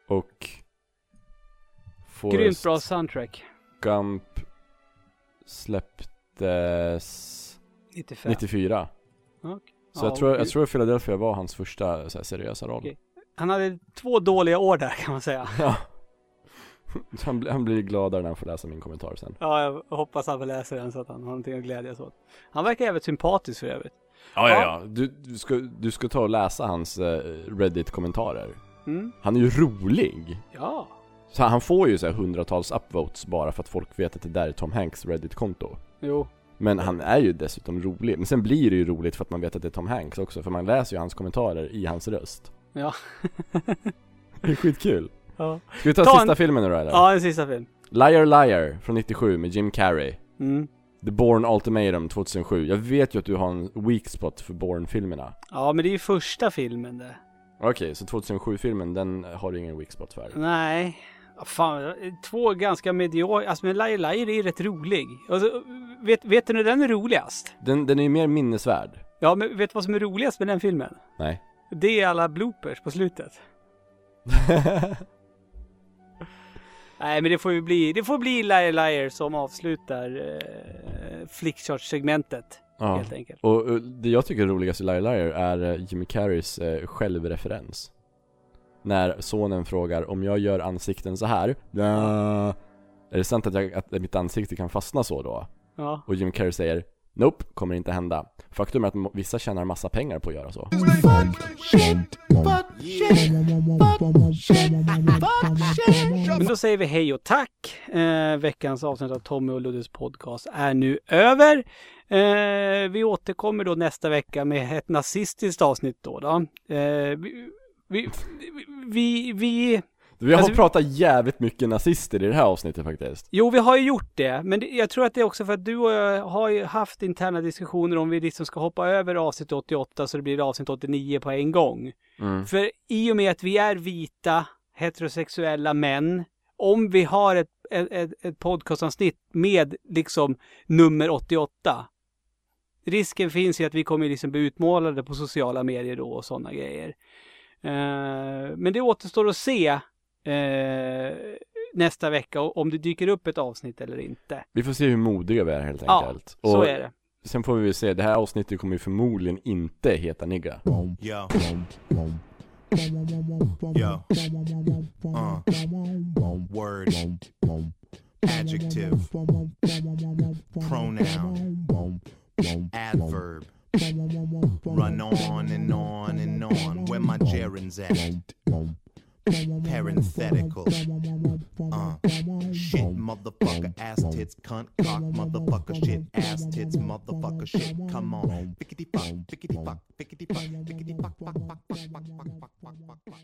Speaker 3: Och...
Speaker 2: Grymt bra soundtrack.
Speaker 3: Gump släpptes
Speaker 2: 95.
Speaker 3: 94.
Speaker 2: Okej.
Speaker 3: Så
Speaker 2: Ja,
Speaker 3: jag, tror, jag tror att Philadelphia var hans första så här, seriösa roll.
Speaker 2: Okej. Han hade två dåliga år där kan man säga.
Speaker 3: Ja. han, blir- han blir gladare när han får läsa min kommentar sen.
Speaker 2: Ja, jag hoppas han får läsa den så att han har någonting att glädjas åt. Han verkar jävligt sympatisk för övrigt.
Speaker 3: Ja,
Speaker 2: ja,
Speaker 3: ja, Du, du, ska, du ska ta och läsa hans eh, Reddit-kommentarer.
Speaker 2: Mm.
Speaker 3: Han är ju rolig.
Speaker 2: Ja.
Speaker 3: Så han får ju så här hundratals upvotes bara för att folk vet att det där är Tom Hanks Reddit-konto.
Speaker 2: Jo.
Speaker 3: Men han är ju dessutom rolig. Men sen blir det ju roligt för att man vet att det är Tom Hanks också. För man läser ju hans kommentarer i hans röst.
Speaker 2: Ja.
Speaker 3: Det är skitkul.
Speaker 2: Ja.
Speaker 3: Ska vi ta,
Speaker 2: Ta en-
Speaker 3: sista filmen nu då eller?
Speaker 2: Ja, en sista film.
Speaker 3: Liar Liar från 97 med Jim Carrey.
Speaker 2: Mm.
Speaker 3: The Bourne Ultimatum 2007. Jag vet ju att du har en weak spot för Bourne-filmerna.
Speaker 2: Ja, men det är ju första filmen det.
Speaker 3: Okej, så 2007-filmen, den har du ingen weak spot för?
Speaker 2: Nej. Fan, två ganska mediokra. Alltså men Liar Liar är rätt rolig. Alltså, vet, vet du när den är roligast?
Speaker 3: Den, den är ju mer minnesvärd.
Speaker 2: Ja, men vet du vad som är roligast med den filmen?
Speaker 3: Nej.
Speaker 2: Det är alla bloopers på slutet. Nej, men det får ju bli, det får bli Liar Liar som avslutar eh, flickchart-segmentet.
Speaker 3: ja.
Speaker 2: Helt enkelt.
Speaker 3: Och eh, det jag tycker är roligast i Liar Liar är eh, Jimmy Carreys eh, självreferens. När sonen frågar om jag gör ansikten så här. "Ja, Är det sant att, jag, att mitt ansikte kan fastna så då?
Speaker 2: Ja.
Speaker 3: Och Jim Carrey säger Nope, kommer inte hända. Faktum är att vissa tjänar massa pengar på att göra så.
Speaker 2: Men då säger vi hej och tack. Eh, veckans avsnitt av Tommy och Luddes podcast är nu över. Eh, vi återkommer då nästa vecka med ett nazistiskt avsnitt då. då. Eh, vi, vi, vi, vi,
Speaker 3: Vi har
Speaker 2: Alltså,
Speaker 3: pratat jävligt mycket nazister i det här avsnittet faktiskt.
Speaker 2: jo, vi har ju gjort det, men det, jag tror att det är också för att du och jag har ju haft interna diskussioner om vi liksom ska hoppa över avsnitt 88 så det blir avsnitt 89 på en gång.
Speaker 3: Mm.
Speaker 2: För i och med att vi är vita, heterosexuella män, om vi har ett, ett, ett, ett podcastavsnitt med liksom nummer 88, risken finns ju att vi kommer liksom bli utmålade på sociala medier då och sådana grejer. Eh, men det återstår att se eh, nästa vecka om det dyker upp ett avsnitt eller inte.
Speaker 3: Vi får se hur modiga vi är helt
Speaker 2: Ja,
Speaker 3: enkelt.
Speaker 2: Så
Speaker 3: och
Speaker 2: är det.
Speaker 3: sen får vi väl se, det här avsnittet kommer ju förmodligen inte heta nigga.
Speaker 1: Yo. Yo. Uh. Word. Adjective. Pronoun. Adverb. Run on and on and on. Where my gerunds at? Parenthetical. Uh. Shit, motherfucker, ass tits, cunt, cock, motherfucker, shit, ass tits, motherfucker, shit. Come on. Fickety fuck, fickety fuck, fickety fuck, fickety fuck, fuck, fuck, fuck, fuck, fuck, fuck, fuck, fuck.